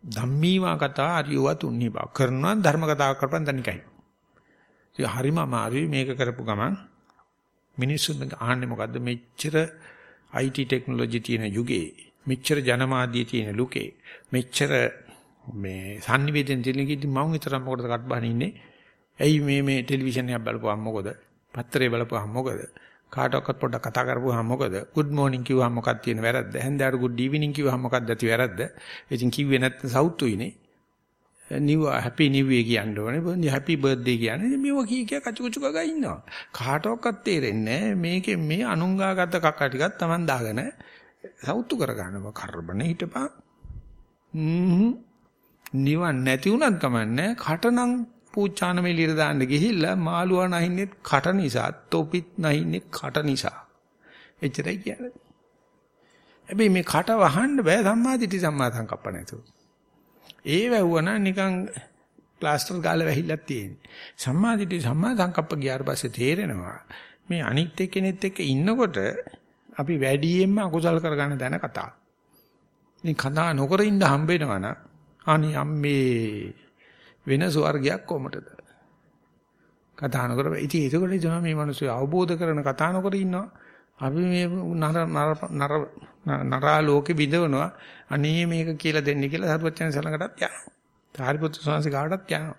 ධම්මීවා කතා අරියවා තුන්නී බව. කරනවා ධර්ම කතාවක් කරපන් තනිකයි. ඉතින් හරිම අමාරුයි මේක කරපු ගමන්. මිනිස්සුන් අහන්නේ මොකද්ද? මෙච්චර IT ටෙක්නොලොජි තියෙන යුගයේ මෙච්චර ජනමාධ්‍ය තියෙන ලුකේ මෙච්චර මේ sannivedana තියෙන කිදි මම විතරක් මොකටද කටබහන ඉන්නේ? ඇයි මේ මේ ටෙලිවිෂන් එකක් බලපුවාම මොකද? පත්තරේ බලපුවාම මොකද? කාටවත් පොඩ්ඩක් කතා කරපුවාම මොකද? Good morning කිව්වම මොකක්ද තියෙන වැරද්ද. හැන්දෑවට good evening කිව්වම මොකක්ද? ඇති වැරද්ද. ඉතින් කිව්වේ නැත්නම් සවුතුයිනේ new happy new year කියන්න ඕනේ. Happy birthday කියන්නේ මේව කී කිය කචු කචු ගා ඉන්නවා. කාටවත් තේරෙන්නේ මේකේ මේ අනුංගාගත කක්ක ටිකක් Taman දාගෙන සවුතු කරගන්නවා. කරබන හිටපන්. නිවන් නැති උනත් කමන්නේ. කටනම් පූචාන මෙලියට දාන්න ගිහිල්ලා මාළුවා නැහින්නේ කට නිසා, තොපිත් නැහින්නේ කට නිසා. එච්චරයි කියන්නේ. හැබැයි මේ කට වහන්න බෑ සම්මාදිටි සම්මා සංකප්ප නැතුව. ඒ වැවුවනම් නිකන් ප්ලාස්ටර් ගාලා වැහිලා තියෙන්නේ. සම්මාදිටි සම්මා සංකප්ප ගියාට පස්සේ තේරෙනවා මේ අනිත් එක්කෙනෙක් එක්ක ඉන්නකොට අපි වැඩියෙන්ම අකුසල් කරගන්න දැන කතා. ඉතින් කතා නොකර ඉන්න හම්බ වෙනවනම් අනි අම්මේ වෙන ස්වර්ගයක් කොමටද? කතා නොකර ඉතින් ඒකවල තමයි මේ මිනිස්සු අවබෝධ කරන කතා නොකර ඉන්නවා. අපි මේ නර නර නරා ලෝකෙ බිඳවනවා. අනේ මේක කියලා දෙන්න කියලා සරුවචන සලකටත් යනවා. සාරිපුත්‍ර ස්වාමීන් කාටත් යනවා.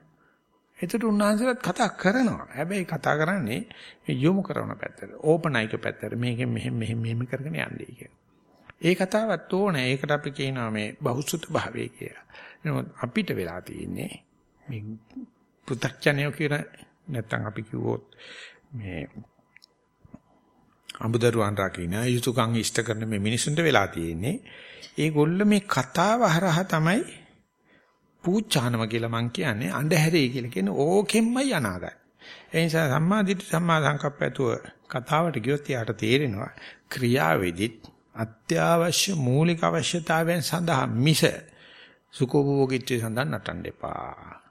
එතකොට උන්වහන්සේලාත් කතා කරනවා. හැබැයි කතා කරන්නේ යොමු කරන පැත්තට. ඕපනයික පැත්තට. මේකෙන් මෙහෙම මෙහෙම මෙහෙම කරගෙන යන්නේ කියලා. ඒ කතාවත් ඕනේ. ඒකට අපි කියනවා මේ බහුසුත භාවය කියලා. නමුත් අපිට වෙලා තියෙන්නේ මේ පු탁ඥයෝ කියන නැත්තම් අපි කිව්වොත් මේ අමුදරුවන් රකින්න යුතුයකම් ඉෂ්ට කරන මේ මිනිසුන්ට වෙලා තියෙන්නේ ඒගොල්ල මේ කතාව හරහා තමයි පූජානම කියලා මං කියන්නේ අන්ධහැරේ කියලා කියන ඕකෙන්මයි අනාගතය. ඒ නිසා සම්මා දිට්ඨි සම්මා සංකප්ප ඇතුව කතාවට ගියොත් යාට තේරෙනවා ක්‍රියාවේදිත් අත්‍යවශ්‍ය මූලික අවශ්‍යතාවයන් සඳහා මිස සුඛෝභෝගීත්වය සඳහා නටන්න එපා.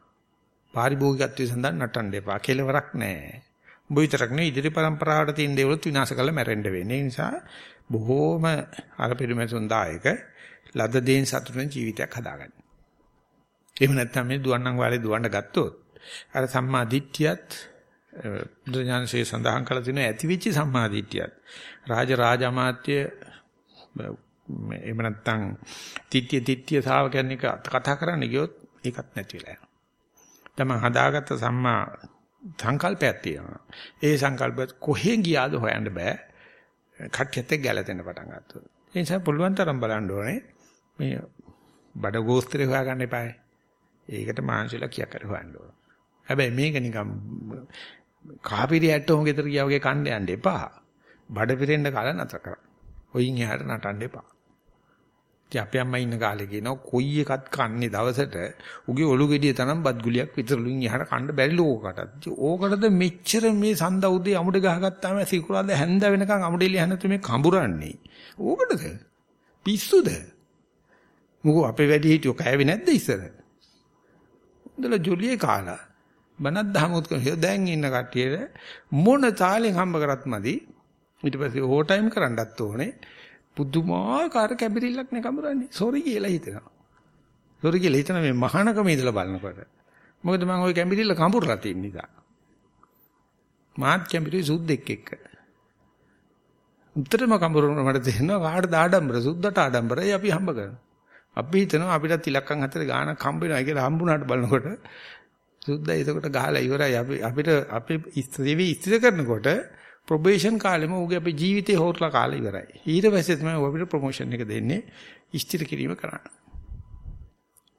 පාරිභෝගිකත්වය සඳහා නටන්න එපා. කෙලවරක් නැහැ. උඹ විතරක් නෙවෙයි ඉදිරි પરම්පරාවට තියෙන දේවලුත් විනාශ කරලා මැරෙන්න වෙන්නේ. ඒ නිසා බොහෝම අර පිරිමැසුන් දායක ලද දේන් සතුටෙන් ජීවිතයක් හදාගන්න. එහෙම නැත්නම් මේ දුවන්නම් වාලේ දුවන්න ගත්තොත් අර සම්මා දිට්ඨියත් බුදුඥානසේ සඳහන් කළ තියෙන ඇතිවිච්ච සම්මා දිට්ඨියත් රාජ රාජමාත්‍ය එහෙම නැත්නම් තිට්ඨිය තිට්ඨිය ශාවකයන් එක කතා කරන්න ගියොත් ඒකත් නැති වෙලා යනවා. තමන් හදාගත්ත සම්මා සංකල්පයක් තියෙනවා. ඒ සංකල්පය කොහෙන් ගියාද හොයන්න බෑ. කට්ටියත් එක්ක ගැලතෙන්න පටන් ගත්තා. ඒ නිසා පුළුවන් තරම් බලන්න ඕනේ මේ බඩ ගෝස්තරේ හොයාගන්න එපායි. ඒකට මාංශලා කියා කර හොයන්න ඕන. හැබැයි මේක නිකම් කාපිරි ඇට්ටෝම ගෙදර ගියා වගේ කන්න යන්න එපා. බඩ පිරෙන්න කාලා නතර කරන්න. ඔයින් එහාට නටන්න එපා. ඉතින් අපේ අම්මා ඉන්න කාලේ කියනවා කොයි එකත් කන්නේ දවසට උගේ ඔලු ගෙඩිය තරම් බත් ගුලියක් විතරලුන් එහාට කන්න බැරි ලෝකකට. ඉතින් ඕකටද මෙච්චර මේ සඳ උදේ අමුඩ ගහගත්තාම සිකුරාද හැන්ද වෙනකන් අමුඩෙලිය හැනතු මේ කඹරන්නේ. ඕකටද? පිස්සුද? මොකෝ අපේ වැඩි හිටියෝ කෑවේ නැද්ද ඉස්සර? හොඳලා ජොලියේ කාලා බනත් දහමුත් කරන දැන් ඉන්න කට්ටියට මොන තාලෙන් හම්බ කරත් මදි ඊට පස්සේ ඕ ටයිම් කරන්නත් ඕනේ පුදුමාකාර කැබිරිල්ලක් නේ කමරන්නේ සෝරි කියලා හිතනවා. සෝරි කියලා හිතන මේ මහානකම ඉඳලා බලනකොට. මොකද මම ওই කැබිරිල්ල කඹුරලා තියෙන නිසා. මාත් කැබිරි සුද්දෙක් එක්ක. උත්තරම කඹුරන මට තේරෙනවා කාටද ආඩම්බර? සුද්දට ආඩම්බරයි අපි හම්බ කරනවා අපි හිතනවා අපිටත් ඉලක්කම් හතර ගාණක් හම්බ වෙනවා කියලා හම්බුණාට බලනකොට සුද්දා එතකොට ගහලා ඉවරයි. අපි අපිට අපේ ඉස්තේවි ඉස්තර කරනකොට ප්‍රොබේෂන් කාලෙම ඌගේ අපේ ජීවිතේ හොරලා කාලේ ඉවරයි. ඊට පස්සේ තමයි අපිට ප්‍රොමෝෂන් එක දෙන්නේ ඉස්තිර කිරීම කරන්න.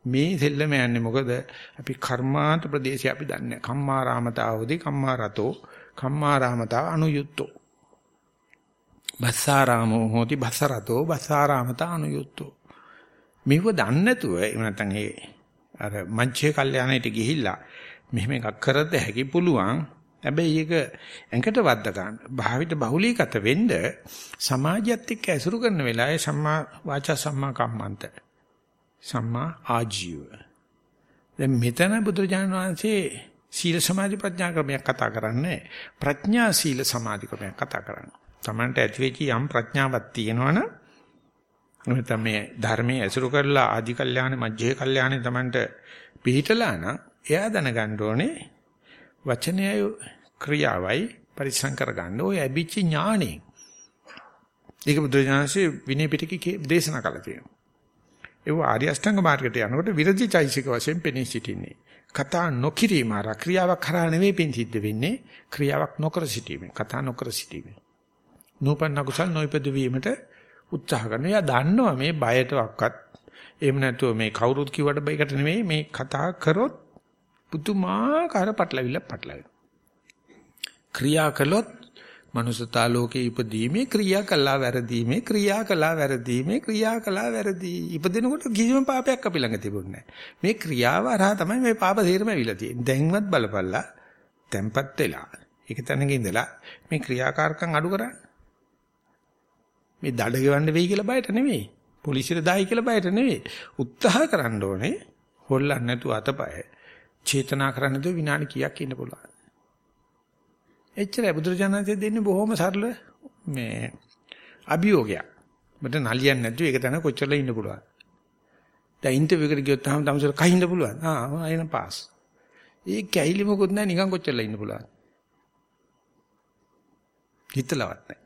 මේ සෙල්ලම යන්නේ මොකද අපි කර්මාන්ත ප්‍රදේශය අපි දන්නේ කම්මාරාමතාවෝදී කම්මාරතෝ කම්මාරාමතාව අනුයුක්තෝ බස්සාරාමෝ හෝති බස්සරතෝ බස්සාරාමතා අනුයුක්තෝ මෙව දන්නේ නැතුව එහෙම නැත්නම් ඒ අර මංචේ කල්යාණයට ගිහිල්ලා මෙහෙම එකක් කරද්ද හැකි පුළුවන් හැබැයි ඒක ඇඟට වද්ද ගන්න. භාවිත බහුලීගත වෙන්න සමාජයත් එක්ක ඇසුරු කරන වෙලාවේ සම්මා වාචා සම්මා කම්මන්ත. සම්මා ආජීව. දැන් මෙතන බුදුරජාණන් වහන්සේ සීල සමාධි ප්‍රඥා ක්‍රමයක් කතා කරන්නේ ප්‍රඥා සීල සමාධි ක්‍රමයක් කතා කරන්නේ. Tamanට ඇතිවෙච්ච යම් ප්‍රඥාවක් තියෙනවනම් නැත්නම් මේ ධර්මයේ ඇසුරු කරලා ආදි කල්යාණ මජ්ජේ කල්යාණේ Tamanට පිහිටලා නම් එයා දැනගන්න ඕනේ වචනයයි ක්‍රියාවයි පරිසං කරගන්න ඔය ඇබිච්ච ඥානෙ. ඒක බුදුරජාණන්සේ විනය පිටකේ දේශනා කළා තියෙනවා. ඒ ආර්ය අෂ්ටාංග මාර්ගයට යනකොට විරදි චෛසික වශයෙන් පෙනී සිටින්නේ. කතා නොකිරීම ආර ක්‍රියාවක් කරා නෙවෙයි පින් සිද්ධ වෙන්නේ ක්‍රියාවක් නොකර සිටීමෙන් කතා නොකර සිටීමෙන්. නූපන්න කුසල් නොයිපද වීමට උත්සාහ කරනවා. එයා දන්නවා මේ බයටවත් එහෙම නැතුව මේ කවුරුත් කිව්වට බයකට නෙමෙයි මේ කතා කරොත් පුදුමාකාර පටලවිල්ල පටලවෙනවා. ක්‍රියා කළොත් මනුසතා ලෝකේ ඉපදීමේ ක්‍රියා කළා වැරදීමේ ක්‍රියා කළා වැරදීමේ ක්‍රියා කළා වැරදී. ඉපදිනකොට කිසිම පාපයක් අපි ළඟ තිබුණේ නැහැ. මේ ක්‍රියාව හරහා තමයි මේ පාප තේරම ඇවිල්ලා තියෙන්නේ. දැන්වත් බලපල්ලා tempat වෙලා. ඒක තැනක ඉඳලා මේ ක්‍රියාකාරකම් අඩු කරන්න. මේ දඩ ගෙවන්න වෙයි කියලා බයට නෙමෙයි. පොලිසියට දායි කියලා බයට නෙමෙයි. උත්සාහ කරන්න ඕනේ හොල්ලන්න නැතුව අතපය චේතනා කරන්න දෝ විනාඩි කීයක් ඉන්න පුළුවන්. එච්චරයි බුදුරජාණන්සේ දෙන්නේ බොහොම සරල මේ අභියෝගයක්. මට නලියන්නේ නැතුව ඒක තන කොච්චරලා ඉන්න පුළුවන්. දැන් ඉන්ටර්විව් එකට ගියොත් තාම තමසර කහින්න පුළුවන්. ආ අයන පාස්. ඒ කැහිලි මොකුත් නැහැ නිකන් කොච්චරලා ඉන්න පුළුවන්. හිතලවත් නැහැ.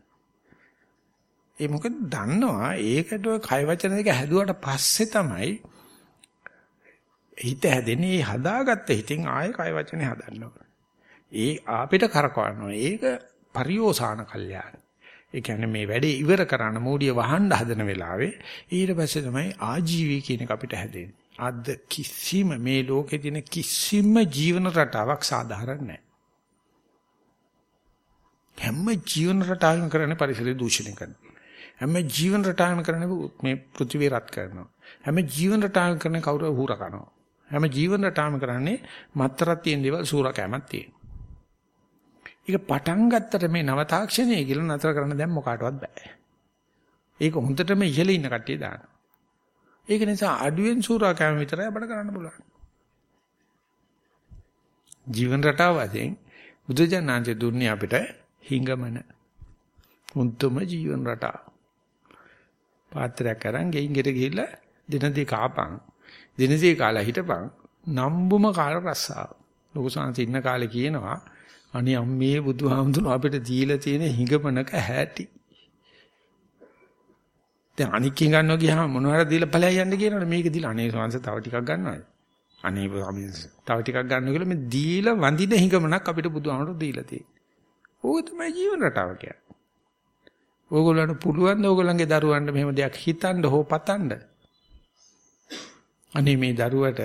ඒ මොකද දන්නවා ඒකට ඔය කය වචන දෙක හැදුවට පස්සේ තමයි හිත හැදෙන්නේ හදාගත්ත හිතින් ආයෙ කය වචනේ හදන්න ඕන. ඒ ආපිට කරකවනවා. ඒක පරිෝසాన කල්යාණ. ඒ කියන්නේ මේ වැඩේ ඉවර කරන්න මූඩිය වහන්න හදන වෙලාවේ ඊට පස්සේ තමයි ආජීවී කියන එක අපිට හැදෙන්නේ. අද කිසිම මේ ලෝකේ තියෙන කිසිම ජීවන රටාවක් සාධාරණ නැහැ. හැම ජීවන රටාවකම කරන්නේ පරිසරය දූෂණය කරනවා. හැම ජීවන රටාවකම කරන්නේ මේ පෘථිවිය රත් කරනවා. හැම ජීවන රටාවකම කරන්නේ කවුරු හුර කරනවා. හැම ජීවන රටාවකම කරන්නේ මත්තරක් තියෙන දේවල් සූරකෑමක් තියෙනවා. ඒක පටන් ගත්තට මේ නව තාක්ෂණය කියලා නතර කරන්න දැන් මොකාටවත් බෑ. ඒක හොඳටම ඉහළ ඉන්න කට්ටිය දානවා. ඒක නිසා අඩුවෙන් සූරාකෑම විතරයි අපිට කරන්න පුළුවන්. ජීවන රටාව වශයෙන් බුදුජානනාංශ දුන්නේ අපිට හිඟමන. මුන්තම ජීවන රටාව. පාත්‍රයක් අරන් ගෙයින් ගෙට ගිහිල්ලා දිනදී කාපන්. දිනදී කාලා හිටපන්. නම්බුම කාල රස්සාව. ලොකු සංසි ඉන්න කාලේ කියනවා අනේ අම්මේ බුදුහාමුදුරුවෝ අපිට දීලා තියෙන හිඟමනක හැටි. දැන් අනික් ගන්නවා ගියාම මොනවාර දීලා ඵලයන් යන්න කියනවනේ මේක දීලා අනේ සංස තව ටිකක් ගන්නවාද? අනේ තව ටිකක් ගන්නවා කියලා මේ දීලා වඳින හිඟමනක් අපිට බුදුහාමුදුරුවෝ දීලා තියෙන්නේ. ඕක තමයි ජීවන රටාව කියන්නේ. ඕගොල්ලන්ට පුළුවන් ද ඕගොල්ලන්ගේ දරුවන්ට මෙහෙම දෙයක් හිතන්න හෝ පතන්න. අනේ මේ දරුවට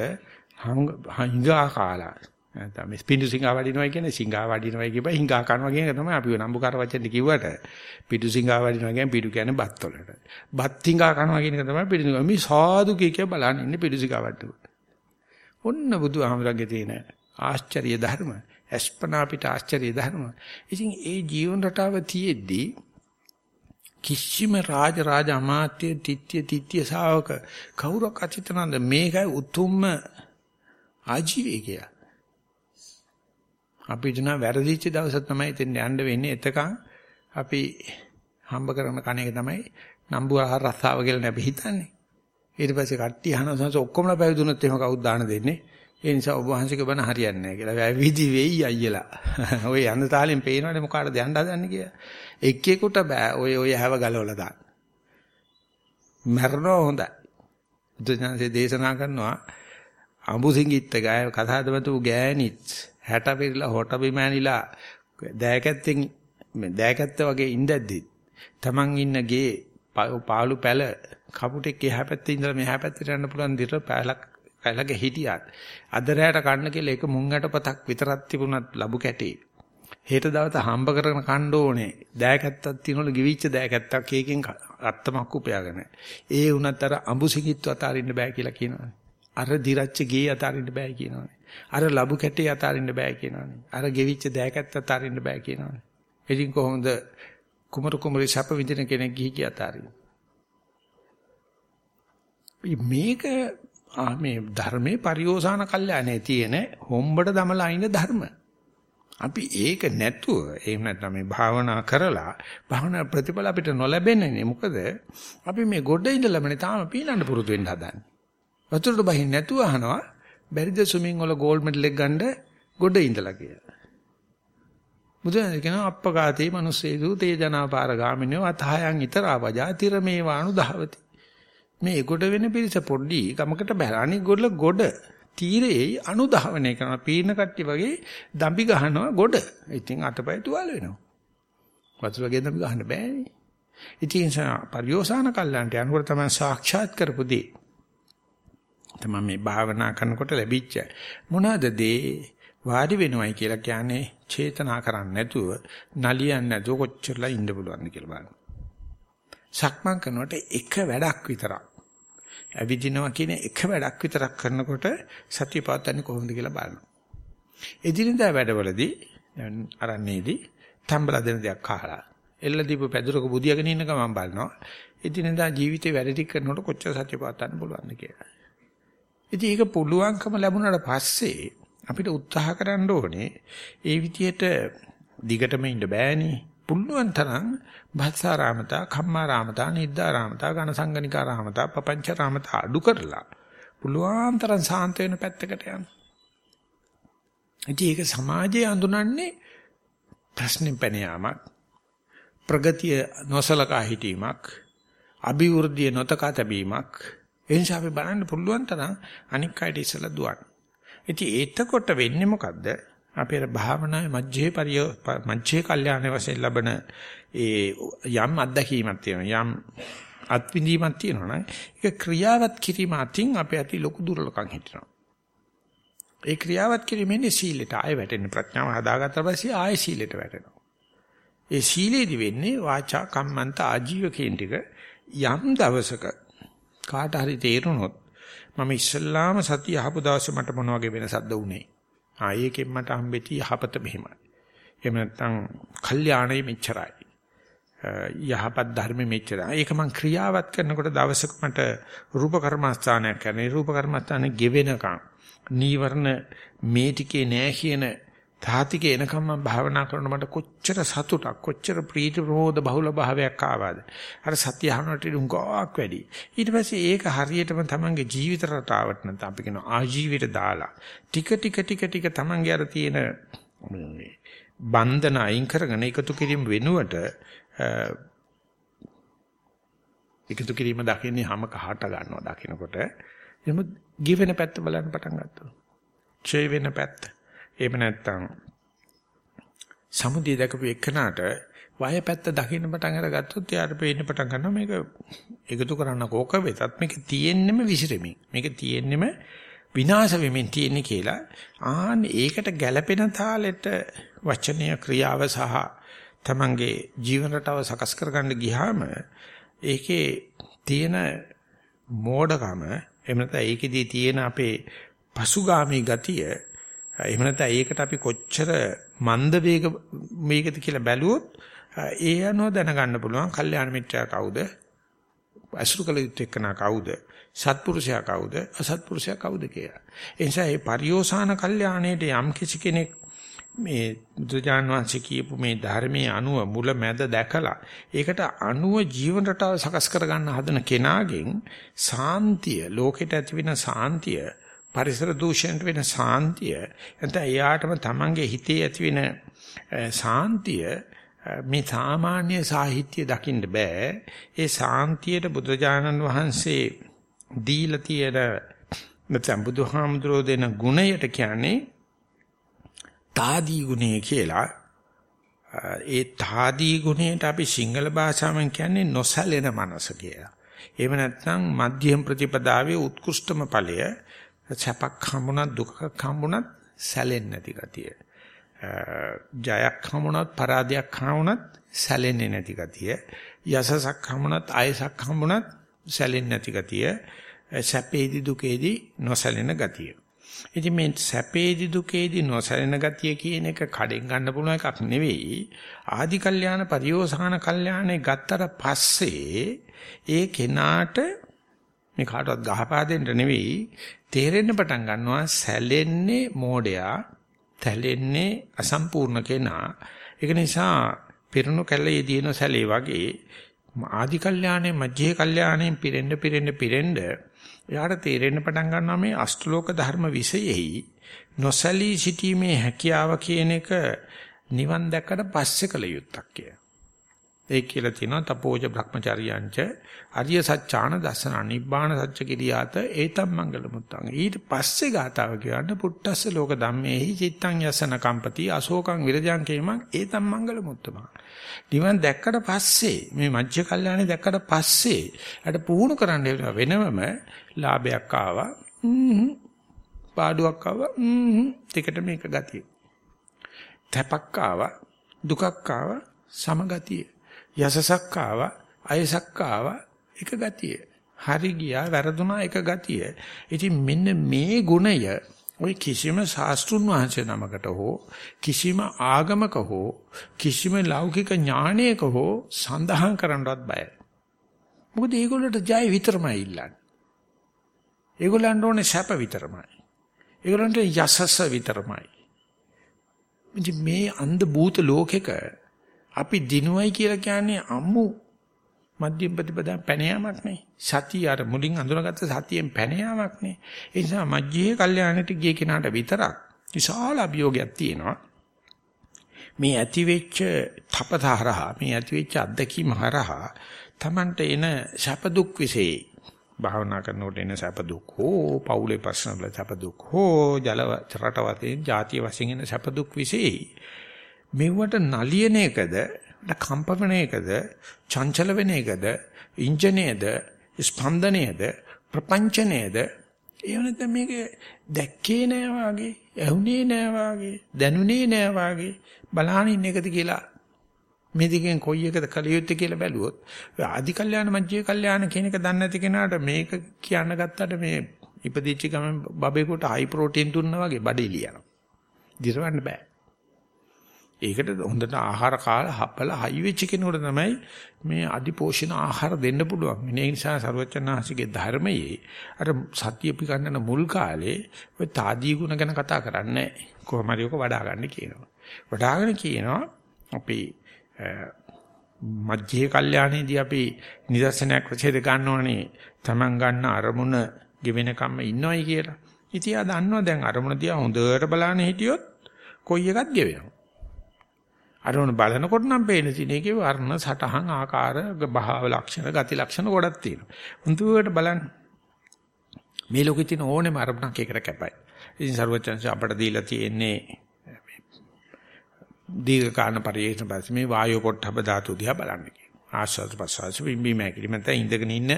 හංගා කාලා නැත්නම් මේ පිටු සිංහා වඩිනවා කියන්නේ සිංහා වඩිනවා කියපයි හිඟා කනවා කියන එක තමයි අපි නම්බුකාර වචෙන් කිව්වට පිටු සිංහා වඩිනවා කියන්නේ පිටු කියන්නේ බත් වලට. බත් හිඟා කනවා කියන එක තමයි පිටු මේ සාදු කිය කිය බලන්න ඉන්නේ පිටු සිංහා වඩිනවා. ඔන්න බුදුහාමරගේ තියෙන ආශ්චර්ය ධර්ම. අස්පනා පිට ආශ්චර්ය ධර්ම. ඉතින් ඒ ජීවන රටාව තියෙද්දී කිසිම රාජ රාජ අමාත්‍ය තිත්‍ය තිත්‍ය ශාවක කවුරක් අචිතනන්ද මේකයි උතුම්ම ආජීවය කියලා. අපි දුන වැරදිච්ච දවස තමයි එතෙන් යන්න වෙන්නේ. එතකන් අපි හම්බ කරන කණ එක තමයි නම්බු ආහාර රස්සාව කියලා අපි හිතන්නේ. ඊට පස්සේ කට්ටිය අහන සංස ඔක්කොමලා පැවිදුනොත් එහෙම කවුද දාන දෙන්නේ? ඒ නිසා ඔබ වහන්සේගේ බණ හරියන්නේ නැහැ කියලා. වැවිදි වෙයි අයියලා. ඔය යන්න තාලෙන් පේනවනේ මොකාටද යන්න හදන්නේ කියලා. එක්කෙකුට බෑ ඔය ඔය හැව ගලවලා දාන්න. මරණෝ හොඳයි. බුදුසසුනේ දේශනා කරනවා අඹුසිඟිත්ත ගාය කතාදමතු ගෑනිත් 60 පිරලා හොට බිමෑනිලා දෑකැත්තෙන් දෑකැත්ත වගේ ඉඳද්දි Taman ඉන්න ගේ පාළු පැල කපුටෙක් එහා පැත්තේ ඉඳලා මෙහා පැත්තට යන්න පුළුවන් දිර පැලක් පැලක හිටියත් අද රැයට කන්න කියලා එක මුංගට පතක් විතරක් තිබුණත් ලැබු කැටේ. හෙට දවස හම්බ කරගෙන කන්න ඕනේ. දෑකැත්තක් තියනවලු ගිවිච්ච දෑකැත්තක් ඒකෙන් අත්තමක් උපයාගෙන. ඒ උනත් අර අඹු සිකිත්ව අතාරින්න බෑ කියලා කියනවානේ. අර දිරච්ච ගේ අතාරින්න බෑ කියනවානේ. අර ලබු කැටේ අතාරින්න බෑ කියනවනේ. අර ගෙවිච්ච දෑකැත්ත අතාරින්න බෑ කියනවනේ. ඉතින් කොහොමද කුමරු කුමරි සැප විඳින කෙනෙක් ගිහි කිය අතාරින්න? මේක මේ ධර්මයේ පරිෝසాన කල්යනේ තියෙන හොම්බට දමලා ඉන්න ධර්ම. අපි ඒක නැතුව එහෙම නැත්නම් මේ භාවනා කරලා භාවනා ප්‍රතිඵල අපිට නොලැබෙන්නේ මොකද අපි මේ ගොඩ ඉඳලාමනේ තාම පීනන්න පුරුදු වෙන්න හදන්නේ. වතුරට බහින්න නැතුව අහනවා බැරිද ස්විමින් වල ගෝල්ඩ් මෙඩල් එක ගන්න ගොඩ ඉඳලා කියලා. බුදුන් කියනවා අප්පගාතේ මිනිස්සේදු තේජනාපාර ගාමිනෝ අතහයන් ඊතරා වජාතිර මේ වාණු දහවති. මේ ගොඩ වෙන පිරිස පොඩි ගමකට බැලණි ගොඩ ගොඩ තීරේ අනුධාවනය කරන පීන කට්ටි වගේ දම්පි ගහනවා ගොඩ. ඉතින් අතපය තුවාල වෙනවා. වතුර වගේ දම්පි ගහන්න බෑනේ. ඉතින් පරිෝසాన කල්ලාන්ට යනකොට තමයි සාක්ෂාත් කරපු දේ. තමයි මේ භාවනා කරනකොට ලැබිච්ච මොනවාද දේ වාඩි වෙනවයි කියලා කියන්නේ චේතනා කරන්නේ නැතුව නලියන්නේ නැතුව කොච්චරලා ඉන්න පුළුවන්ද කියලා බලන්න. සක්මන් කරනකොට එක වැඩක් විතරක් ඇවිදිනවා කියන එක වැඩක් විතරක් කරනකොට සතිය පවත්න්නේ කොහොමද කියලා බලනවා. එදිනෙදා වැඩවලදී දැන් අරන්නේදී තම්බලා දෙන දෙයක් අහලා එල්ල දීපු පැදුරක බුදියාගෙන ඉන්න ගමන් බලනවා. එදිනෙදා ජීවිතේ වැඩ ටික කරනකොට කොච්චර සතිය පවත්වන්න පුළුවන්ද කියලා. ඉතින් ඒක පුළුවන්කම ලැබුණාට පස්සේ අපිට උත්සාහ කරන්න ඕනේ ඒ විදිහට දිගටම ඉන්න බෑනේ. පුළුවන් තරම් භස්සාරාමතා, කම්මාරාමතා, නිද්දාරාමතා, ඝනසංගනිකාරාමතා, පపంచරාමතා අඩු කරලා පුළුවන් තරම් සාන්ත වෙන පැත්තකට යන්න. ඉතින් ඒක සමාජයේ අඳුනන්නේ ප්‍රශ්නෙන් පැන යාමක්, ප්‍රගතිය නොසලකා හිටීමක්, අභිවෘද්ධිය නොතකා තැබීමක් ඒ නිසා අපි බලන්න පුළුවන් තරම් අනික් අයට ඉස්සලා දුවන්න. ඉතින් එතකොට වෙන්නේ මොකද්ද? අපේ භාවනාවේ මජ්ජේ පරිය මජ්ජේ කල්යාණ වශයෙන් ලබන ඒ යම් අත්දැකීමක් තියෙනවා යම් අත්විඳීමක් තියෙනවා නම් ඒක ක්‍රියාවත් කිරීම අතින් අපේ ඇති ලොකු දුර්ලභකම් හිටිනවා. ඒ ක්‍රියාවත් කිරීමෙන් සීලයට ආයෙ වැටෙන ප්‍රඥාව හදාගත්තා පස්සේ ආයෙ සීලයට වැටෙනවා. ඒ සීලේදි වෙන්නේ වාචා කම්මන්ත ආජීව කියන ටික යම් දවසක කාට හරි තේරුනොත් මම ඉස්සල්ලාම සතිය අහපු දවසේ මට මොන වගේ වෙනසක්ද උනේ. ආ ඒකෙන් මට හම්බෙති යහපත මෙහෙමයි. එහෙම නැත්නම් කල්යාණය මෙච්චරයි. යහපත් ධර්ම මෙච්චරයි. ඒක මං ක්‍රියාවත් කරනකොට දවසක මට රූප කර්මස්ථානයක් කරන. රූප කර්මස්ථානේ ගෙවෙනකම් නීවරණ මේ ටිකේ නෑ කියන තාතික එනකම් මම භාවනා කරන මට කොච්චර සතුටක් කොච්චර ප්‍රීති ප්‍රමෝද බහුල භාවයක් ආවාද? අර සත්‍ය අහනට උංගක් වැඩි. ඊට පස්සේ ඒක හරියටම තමන්ගේ ජීවිත රටාවට නැත්නම් අපි කියන ආජීවයට දාලා ටික ටික ටික ටික තමන්ගේ අර තියෙන බන්ධන අයින් කරගෙන එකතු කිරීම වෙනුවට එකතු කිරීම දකින්නේ හැම කහට ගන්නවා දකිනකොට එහම ගිවෙන පැත්ත බලන්න පටන් ගත්තා. ඡේ වෙන පැත්ත. එහෙම නැත්නම් සමුදිය දැකපු එකනට වය පැත්ත දකින්න පටන් අරගත්තොත් යාට පේන්න පටන් ගන්නවා මේක එකතු කරන්න කෝක වෙතත් මේක තියෙන්නෙම විසිරෙමින්. මේක තියෙන්නෙම විනාශ වෙමින් තියෙන්නේ කියලා ආන් ඒකට ගැළපෙන තාලෙට වචනීය ක්‍රියාව සහ තමන්ගේ ජීවන රටාව සකස් කරගන්න ගියාම ඒකේ තියෙන මෝඩකම එහෙම නැත්නම් ඒකෙදී තියෙන අපේ පසුගාමී ගතිය එහෙම නැත්නම් ඒකට අපි කොච්චර මන්ද වේග මේකද කියලා බැලුවොත් ඒ අනුව දැනගන්න පුළුවන් කල්යාණ මිත්‍යා කවුද? අසුරු කළ යුත්තේ කනා කවුද? සත්පුරුෂයා කවුද? අසත්පුරුෂයා කවුද කියලා. ඒ නිසා මේ පරිෝසాన කල්යාණයට යම් කිසි කෙනෙක් මේ බුදුජාන විශ්ේ කියපු මේ ධර්මයේ අනුව මුල මැද දැකලා ඒකට අනුව ජීවන රටාව සකස් කරගන්න හදන කෙනාගෙන් සාන්තිය ලෝකෙට ඇතිවෙන සාන්තිය පරිසර දූෂණයට වෙන සාන්තිය. නැත්නම් එයාටම තමන්ගේ හිතේ ඇති වෙන සාන්තිය මේ සාමාන්‍ය සාහිත්‍ය දකින්න බෑ. ඒ සාන්තියට බුදුජානන් වහන්සේ දීලා තියෙන නැත්නම් බුදුහාමුදුරෝ දෙන ගුණයට කියන්නේ තාදී ගුණය කියලා. ඒ තාදී ගුණයට අපි සිංහල භාෂාවෙන් කියන්නේ නොසැලෙන මනස කියලා. එහෙම නැත්නම් මධ්‍යම ප්‍රතිපදාවේ උත්කෘෂ්ඨම ඵලය. සැපක් හම්බුණත් දුකක් හම්බුණත් සැලෙන්නේ නැති ගතිය. ජයක් හම්බුණත් පරාජයක් හම්බුණත් සැලෙන්නේ නැති ගතිය. යසසක් හම්බුණත් ආයසක් හම්බුණත් සැලෙන්නේ නැති ගතිය. සැපේදි දුකේදි නොසැලෙන ගතිය. ඉතින් මේ සැපේදි දුකේදි නොසැලෙන ගතිය කියන එක කඩෙන් ගන්න පුළුවන් එකක් නෙවෙයි. ආදි කල්යාණ පරියෝසాన කල්යාණේ ගත්තට පස්සේ ඒ කෙනාට මේ කාටවත් ගහපා දෙන්න නෙවෙයි තේරෙන්න පටන් ගන්නවා සැලෙන්නේ මෝඩයා තැලෙන්නේ අසම්පූර්ණ කෙනා ඒක නිසා පිරුණු කැලේ දින සැලේ වගේ ආදි කල්යාණේ මධ්‍යේ කල්යාණේ පිරෙන්න පිරෙන්න පිරෙන්න එයාට තේරෙන්න පටන් ගන්නවා මේ අෂ්ටලෝක ධර්ම විශේෂෙහි නොසැලී සිටීමේ හැකියාව කියන එක නිවන් දැක්කට පස්සේ කළ යුත්තක් කියලා. ඒ කියලා තියෙනවා තපෝජ භ්‍රමචාරියංච අරිය සත්‍යාන දසන නිබ්බාන සත්‍ය කිරියාත ඒතම් මංගල මුත්තං. ඊට පස්සේ ගාතාව කියන්න පුට්ටස්ස ලෝක ධම්මේහි චිත්තං යසන කම්පති අශෝකං විරජං කේමං ඒතම් මංගල මුත්තම. නිවන් දැක්කට පස්සේ මේ මජ්ජ කල්යාණේ දැක්කට පස්සේ අර පුහුණු කරන්න වෙනවම ලාභයක් ආවා. පාඩුවක් ආවා. ටිකට මේක ගතිය. තැපක් ආවා. දුකක් ආවා. සමගතිය. යසසක් ආවා, අයසක් ආවා, එක ගතිය. හරි ගියා, වැරදුනා එක ගතිය. ඉතින් මෙන්න මේ ගුණය ওই කිසිම ශාස්ත්‍රුන් වහන්සේ නමකට හෝ කිසිම ආගමක හෝ කිසිම ලෞකික ඥානයක හෝ සඳහන් කරන්නවත් බයයි. මොකද ඒගොල්ලන්ට ජය විතරමයි ඉල්ලන්නේ. ඒගොල්ලන්ට ඕනේ සැප විතරමයි. ඒගොල්ලන්ට යසස විතරමයි. ඉතින් මේ අන්ධ භූත ලෝකෙක අපි දිනුවයි කියලා කියන්නේ අම්මු මධ්‍යම ප්‍රතිපදා පැන යාමක් නේ. සතිය අර මුලින් අඳුනගත්ත සතියෙන් පැන යාමක් නේ. ඒ නිසා මජ්ජේ කල්යාණට ගිය කෙනාට විතරක් විශාල අභියෝගයක් තියෙනවා. මේ ඇති වෙච්ච තපතරහා මේ ඇති වෙච්ච අත්දැකීම හරහා Tamanට එන ශප දුක් විසේ භාවනා කරනකොට එන සැප දුක් හෝ පෞලේ ප්‍රශ්න වල සැප දුක් හෝ ජල රට වශයෙන් ಜಾතිය වශයෙන් එන සැප දුක් විශේෂයි. මෙවට නලියන එකද, කම්පන එකද, චංචල වෙන එකද, ඉන්ජිනේද, ස්පන්දනයේද, ප්‍රපංචනයේද ඒ වෙනත මේක දැක්කේ නෑ වාගේ, ඇහුනේ නෑ වාගේ, දැනුනේ නෑ වාගේ බලහන් ඉන්න එකද කියලා මේ දෙකෙන් කොයි එකද කල යුත්තේ කියලා බැලුවොත් ආදි කල්යාණ මජ්ජේ කල්යාණ කියන එක දන්නේ නැති කෙනාට මේක කියන්න ගත්තට මේ ඉපදිච්ච ගමන් බබේකට හයි ප්‍රෝටීන් දුන්නා වගේ බඩේ ලියනවා. දිරවන්න බෑ. ඒකට හොඳට ආහාර කාලා හපලා හයි වෙච්ච කෙනෙකුට තමයි මේ අදි පෝෂණ ආහාර දෙන්න පුළුවන්. ඒ නිසා ਸਰවචනාහසිගේ ධර්මයේ අර සත්‍ය පිකන්නන මුල් කාලේ ඔය තාදී ගුණ ගැන කතා කරන්නේ කොහොම හරි ඔක වඩා ගන්න කියනවා. වඩාගෙන කියනවා අපි මධ්‍යේ කල්යාණේදී අපි නිදර්ශනයක් වශයෙන් ගන්නවනේ Taman ගන්න අරමුණ ගෙවෙන කම්ම ඉන්නවයි කියලා. ඉතින් ආ දන්නවා දැන් අරමුණ දිහා හොඳට බලන්න හිටියොත් කොයි එකක් ගෙවෙනවා. අරමුණ බලනකොට නම් පේන තියෙන එකේ වර්ණ සටහන් ආකාර භාව ලක්ෂණ ගති ලක්ෂණ ගොඩක් තියෙනවා. හොඳට බලන්න. මේ ලෝකෙ තියෙන ඕනෙම අරමුණක් එකට කැපයි. ඉතින් ਸਰවචන්ස අපට දීලා තියෙන්නේ දීර්ඝ කාණ පරිේෂණ පස්සේ මේ වායෝ පොට්ටබ ධාතු දිහා බලන්න කියනවා. ආස්වාද ප්‍රසවාස විම්බි මෑකිලි මත ඉඳගෙන ඉන්න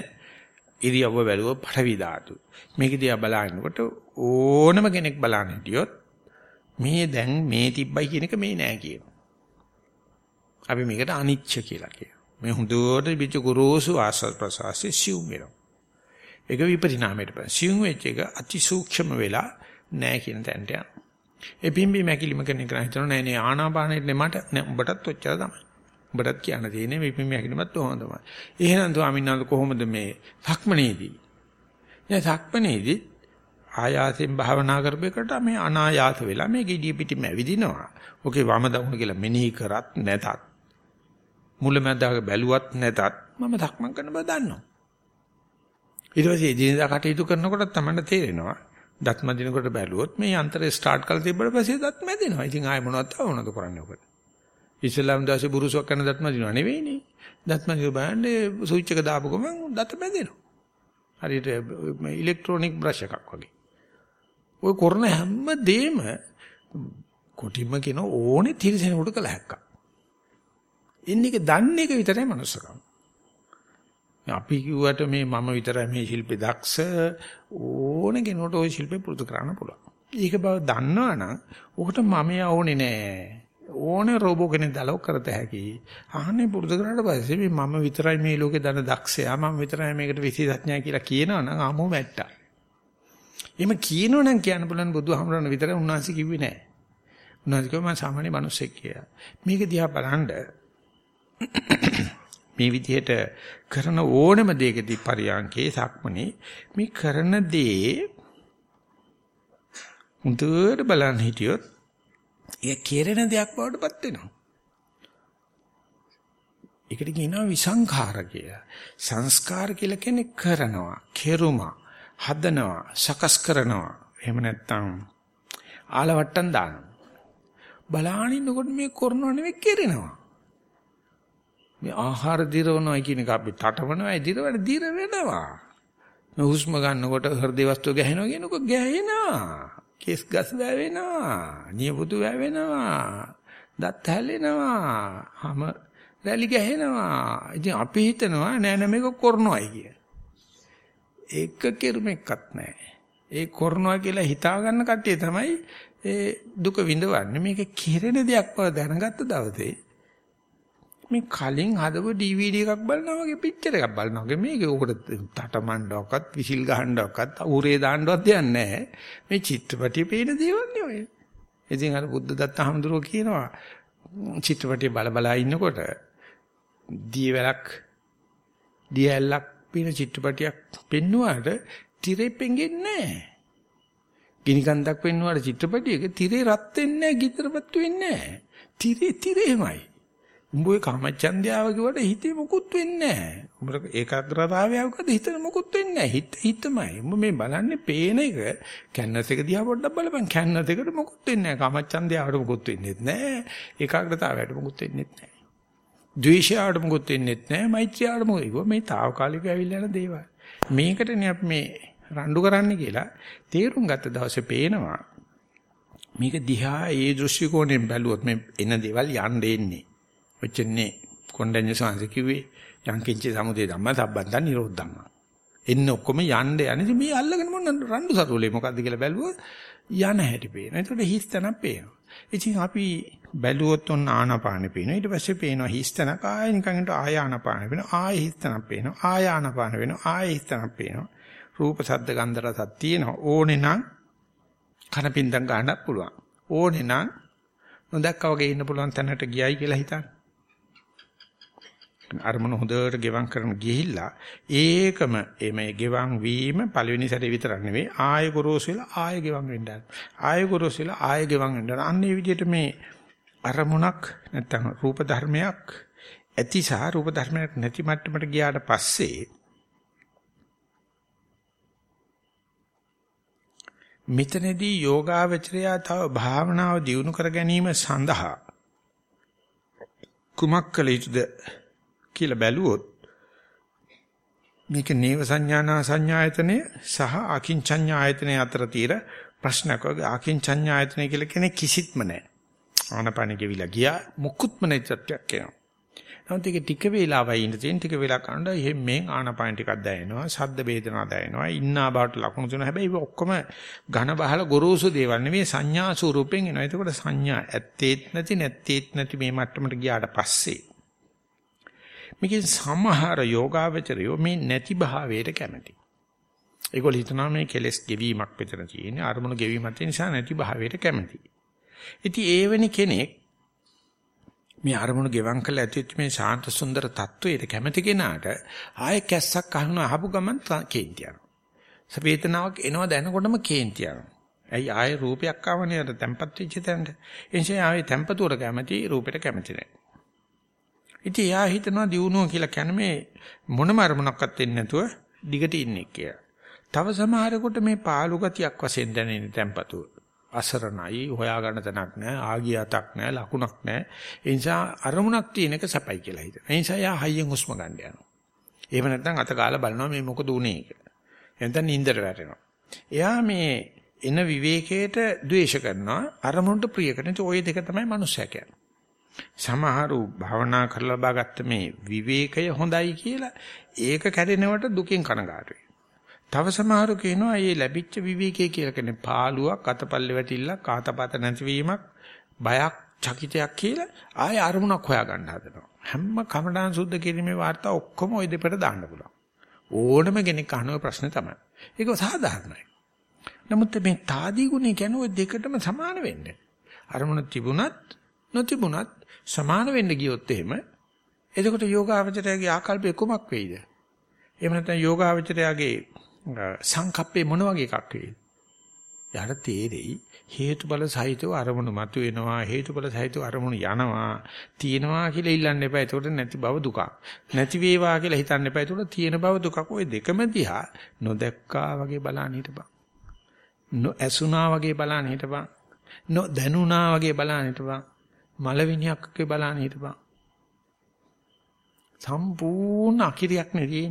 ඉරියව්ව බැලුව පඨවි ධාතු. මේක දිහා බලනකොට ඕනම කෙනෙක් බලන්න හිටියොත් මේ දැන් මේ තිබ්බයි කියන එක මේ නෑ කියනවා. අපි මේකට අනිච්ච කියලා කියනවා. මේ හොඳට පිට ගොරෝසු ආස්වාද ප්‍රසවාසයේ සිව් වෙනවා. ඒක විපරිණාමයට පස්සේ සිව් වෙච්ච එක අති සූක්ෂම වෙලා නෑ කියන තැනට යනවා. ඒ පිම්බි මැකිලිම කෙනෙක් කරා හිතනවා නෑ නේ ආනාපානෙත් නෙමට නෑ උඹටත් ඔච්චර තමයි. උඹටත් කියන්න තියෙන්නේ මේ පිම්බි මැකිලිමත් ඔහොම තමයි. එහෙනම් ස්වාමීන් වහන්සේ කොහොමද මේ සක්මනේදී? නෑ සක්මනේදී ආයාසයෙන් භාවනා කරපේකට මේ අනායාස වෙලා මේ gediya පිටිම ඇවිදිනවා. ඔකේ වම දකුණ කියලා මෙනෙහි කරත් නැතත් මුලැමැදාක බැලුවත් නැතත් මම සක්මන් කරන බව දන්නවා. ඊට පස්සේ දිනදා කටයුතු කරනකොට තමයි තේරෙනවා දත් මදිනකොට බැලුවොත් මේ යන්ත්‍රය ස්ටාර්ට් කරලා තිබ්බට පස්සේ දත් මැදෙනවා. ඉතින් ආයෙ මොනවද තව මොනවද කරන්නේ ඔකට? ඉස්ලාම් දාසේ බුරුසක් කරන දත් මදිනව නෙවෙයිනේ. දත් මදින බෑන්නේ ස්විච් එක දාපු ගමන් දත් මැදෙනවා. හරියට ඉලෙක්ට්‍රොනික බ්‍රෂ් එකක් වගේ. ඔය කරන හැම දෙෙම කොටිම කියන ඕනේ තිරසෙනෙකුට කළ හැක්කක්. ඉන්නේ එක දන්නේ එක විතරයි මනුස්සකම. අපි කිව්වට මේ මම විතරයි මේ ශිල්පේ දක්ෂ ඕන කෙනෙකුට ওই ශිල්පේ පුරුදු කරන්න පුළුවන්. ඒක බව දන්නවනම් ඔකට මම යවෝනේ නෑ. ඕනේ රෝබෝ කෙනෙක් දාලා කරත හැකි. අහන්නේ පුරුදු කරාට පස්සේ මේ මම විතරයි මේ ලෝකේ දන්න දක්ෂයා මම විතරයි මේකට විශේෂඥයා කියලා කියනවනම් අමෝ මැට්ටා. එහෙම කියනවනම් කියන්න බලන්න බුදුහාමරණ විතරයි උන්වහන්සේ කිව්වේ නෑ. උන්වහන්සේ කිව්වා මම සාමාන්‍ය මිනිස්සෙක් කියලා. මේක දිහා බලන්න මේ විදිහට කරන ඕනම දෙයකදී පරියන්කේ සක්මනේ මේ කරන දේ මුදුවට බලන්න හිටියොත් ඒ කෙරෙන දෙයක් බවටපත් වෙනවා. ඒකට කියනවා විසංඛාර කියලා. සංස්කාර කියලා කියන්නේ කරනවා, කෙරුමා, හදනවා, සකස් කරනවා. එහෙම නැත්නම් ආලවට්ටම් දානවා. බලානින්නකොට මේ කරනව නෙවෙයි කෙරෙනවා. මේ ආහාර දිරවනවා කියන එක අපි තටමනවා දිරවන දිර වෙනවා. මේ හුස්ම ගන්නකොට හෘද වස්තු ගැහෙනවා කියනකො ගැහෙනවා. කෙස් ගස් වැවෙනවා. නියපොතු වැවෙනවා. දත් හැලෙනවා. හැම රැලි ගැහෙනවා. ඉතින් අපි හිතනවා නෑ නෑ මේක කරනවායි කිය. ඒක කෙරුමක්වත් නෑ. ඒ කරනවා කියලා හිතා ගන්න කට්ටිය තමයි ඒ දුක විඳවන්නේ. මේක කෙරෙන දෙයක් බව දැනගත්ත දවසේ මේ කලින් හදපු DVD එකක් බලනවා වගේ පික්චර් එකක් බලනවා වගේ. මේක උකට තටමඬවක්වත් විසිල් ගහන්නවක්වත් උරේ දාන්නවත් දෙයක් නැහැ. මේ චිත්‍රපටිය පේන දේවල් නේ ඔය. ඉතින් අර බුද්ධ දත්ත හඳුරෝ කියනවා චිත්‍රපටිය බල බලා ඉන්නකොට දීවැලක් දියැලක් පින චිත්‍රපටියක් පෙන්නුවාට තිරේ පෙඟෙන්නේ නැහැ. ගිනිකන්දක් පෙන්නුවාට චිත්‍රපටියක තිරේ රත් වෙන්නේ නැහැ ගිතරපත්තු වෙන්නේ නැහැ. තිරේ තිරේමයි උඹ ඔය කාමච්ඡන්දියාව කිව්වට හිතේ මොකුත් වෙන්නේ නැහැ. උඹට ඒකාග්‍රතාවයකද හිතේ මොකුත් වෙන්නේ නැහැ. හිත හිතමයි. උඹ මේ බලන්නේ පේන එක කැන්වස් එක දිහා පොඩ්ඩක් බලපන්. කැන්වස් එකට මොකුත් වෙන්නේ නැහැ. කාමච්ඡන්දියාවට මොකුත් වෙන්නේ නැහැ. ඒකාග්‍රතාවයට මොකුත් වෙන්නේ නැහැ. ද්වේෂයට මොකුත් වෙන්නේ නැහැ. මෛත්‍රියට මොකුත්. මේ తాවකාලිකව ඇවිල්ලා යන දේවල්. මේකටනේ අපි මේ රණ්ඩු කරන්නේ කියලා තේරුම් ගත්ත දවසේ පේනවා මේක දිහා ඒ දෘෂ්ටි කෝණයෙන් බැලුවොත් මේ එන දේවල් යන්න එන්නේ. ඔච්චන්නේ කොණ්ඩඤ්ඤ සංස කිව්වේ යංකින්ච සමුදේ ධම්ම සම්බන්ධ නිරෝධ ධම්ම. එන්න ඔක්කොම යන්න යන්නේ මේ අල්ලගෙන මොන රණ්ඩු සරුවලේ මොකද්ද කියලා බැලුවොත් යන හැටි පේනවා. ඒකට හිස් තැනක් පේනවා. ඉතින් අපි බැලුවොත් ඔන්න ආනාපානෙ පේනවා. ඊට පස්සේ පේනවා හිස් තැනක් ආය නිකන් හිට ආය ආනාපානෙ වෙනවා. ආය හිස් තැනක් පේනවා. ආය ආනාපාන වෙනවා. ආය හිස් තැනක් පේනවා. රූප ශබ්ද ගන්ධ රසක් තියෙනවා. ඕනේ නම් කනපින්දම් ගන්නත් පුළුවන්. ඕනේ නම් නොදැක්කා වගේ ඉන්න පුළුවන් තැනට ගියයි කියලා හිතන්න. අරමුණ හොඳට ගෙවම් කරන ගිහිල්ලා ඒකම මේ ගෙවම් වීම පළවෙනි සැරේ විතරක් නෙවෙයි ආය ගොරෝසු වෙලා ආය ගෙවම් වෙන්න ආය ගොරෝසු වෙලා ආය ගෙවම් වෙන්න අන්න ඒ විදිහට මේ අරමුණක් නැත්තම් රූප ධර්මයක් ඇති සහ රූප ධර්මයක් නැති මට්ටමට ගියාට පස්සේ මෙතනදී යෝගාවචරය තව භාවනාව දියුණු කර ගැනීම සඳහා කුමක් කළ යුතුද? කියලා බැලුවොත් මේක නේව සංඥානා සංඥායතනය සහ අකින්චඤ්ඤායතනය අතර තියෙන ප්‍රශ්නයක් වගේ අකින්චඤ්ඤායතනය කියලා කියන්නේ කිසිත්ම නැහැ. ආනපන ගෙවිලා ගියා මුකුත්ම නැති තත්ත්වයක් එනවා. නමුත් ඒක ටික වේලාවයි ඉඳ තියෙන ටික වෙලා කරනකොට එහෙම මේ ආනපාන ටිකක් දැනෙනවා සද්ද වේදනා දැනෙනවා ඉන්නා බාට ලකුණු තුන හැබැයි ඒක ඔක්කොම ඝන බහල ගොරෝසු දේවල් නෙවෙයි සංඥා ස්වරූපෙන් එනවා එතකොට සංඥා ඇත්තේත් නැති නැත්තේත් නැති මේ මට්ටමට ගියාට පස්සේ මේකේ සමහර යෝගාවචරයෝ මේ නැති භාවයට කැමති. ඒගොල්ලෝ හිතනවා මේ කෙලස් ගෙවීමක් විතර තියෙන්නේ අරමුණු ගෙවීමක් නිසා නැති භාවයට කැමති. ඉතින් ඒ වෙනි කෙනෙක් මේ අරමුණු ගෙවම් කළ ඇතිවෙච්ච මේ ශාන්ත සුන්දර තත්වයට කැමති කෙනාට ආයෙ කැස්සක් අහන අහපු ගමන් කේන්ති යනවා. සපේතනාවක් එනවා දැනකොටම කේන්ති යනවා. ඇයි ආයෙ රූපයක් ආවනේ අර තැම්පත් වෙච්ච තැනට. එනිසා ආයෙ තැම්පතුවට කැමති රූපෙට කැමති නැහැ. ඉතින් එයා හිතනවා දියුණුව කියලා කියන්නේ මේ මොනම අරමුණක්වත් දෙන්නේ නැතුව දිගට ඉන්නේ කියලා. තව සමහරෙකුට මේ පාළු ගතියක් වශයෙන් දැනෙන තැම්පතුව. අසරණයි හොයාගන්න තැනක් නැහැ ආගියතක් නැහැ ලකුණක් නැහැ ඒ නිසා අරමුණක් තියෙන එක සපයි කියලා හිතනවා. ඒ නිසා යා හයියෙන් හුස්ම ගන්න යනවා. එහෙම නැත්නම් අත කාලා බලනවා මේ මොකද උනේ කියලා. එතන නින්දට වැටෙනවා. එයා මේ එන විවේකයට ද්වේෂ කරනවා අරමුණට ප්‍රිය කරන ඔය දෙක තමයි මනුස්සයා කියන්නේ. සමහරු භාවනා කරලා ලබාගත්ත මේ විවේකය හොඳයි කියලා ඒක කැඩෙනවට දුකින් කනගාටුයි. තව සමහරු කියනවා මේ ලැබිච්ච විවේකයේ කියලා කියන්නේ පාළුවක් අතපල්ලේ වැටිල්ලක් ආතපත නැතිවීමක් බයක් චකිතයක් කියලා ආයෙ අරමුණක් හොයාගන්න හදනවා. හැම කමඩාන් සුද්ධ කිරීමේ වාර්තා ඔක්කොම ওই දෙපට දාන්න පුළුවන්. ඕනම කෙනෙක් අහන ප්‍රශ්නේ තමයි. ඒක සාධාරණයි. නමුත් මේ තාදී ගුණය කියන්නේ ওই දෙකටම සමාන වෙන්නේ. අරමුණ තිබුණත් නොතිබුණත් සමාන වෙන්න ගියොත් එහෙම එතකොට යෝගාවචරයාගේ ආකල්පය කොමක් වෙයිද? එහෙම නැත්නම් යෝගාවචරයාගේ සංකප්පේ මොන වගේ එකක් වෙයිද? යාට තේරෙයි හේතුඵල සහිතව අරමුණු මතුවෙනවා හේතුඵල සහිතව අරමුණු යනවා තියෙනවා කියලා ඉල්ලන්න එපා. එතකොට නැති බව දුකක්. නැති වේවා කියලා හිතන්න එපා. එතකොට තියෙන බව දුකක්. ඔය දෙකම දිහා නොදැක්කා වගේ බලන්න හිටපන්. නොඇසුනා වගේ බලන්න හිටපන්. නොදැනුණා වගේ බලන්න හිටපන්. මලවිනියක්ගේ බලන්න හිටපන්. සම්පූර්ණ අකිරියක් නෙදී.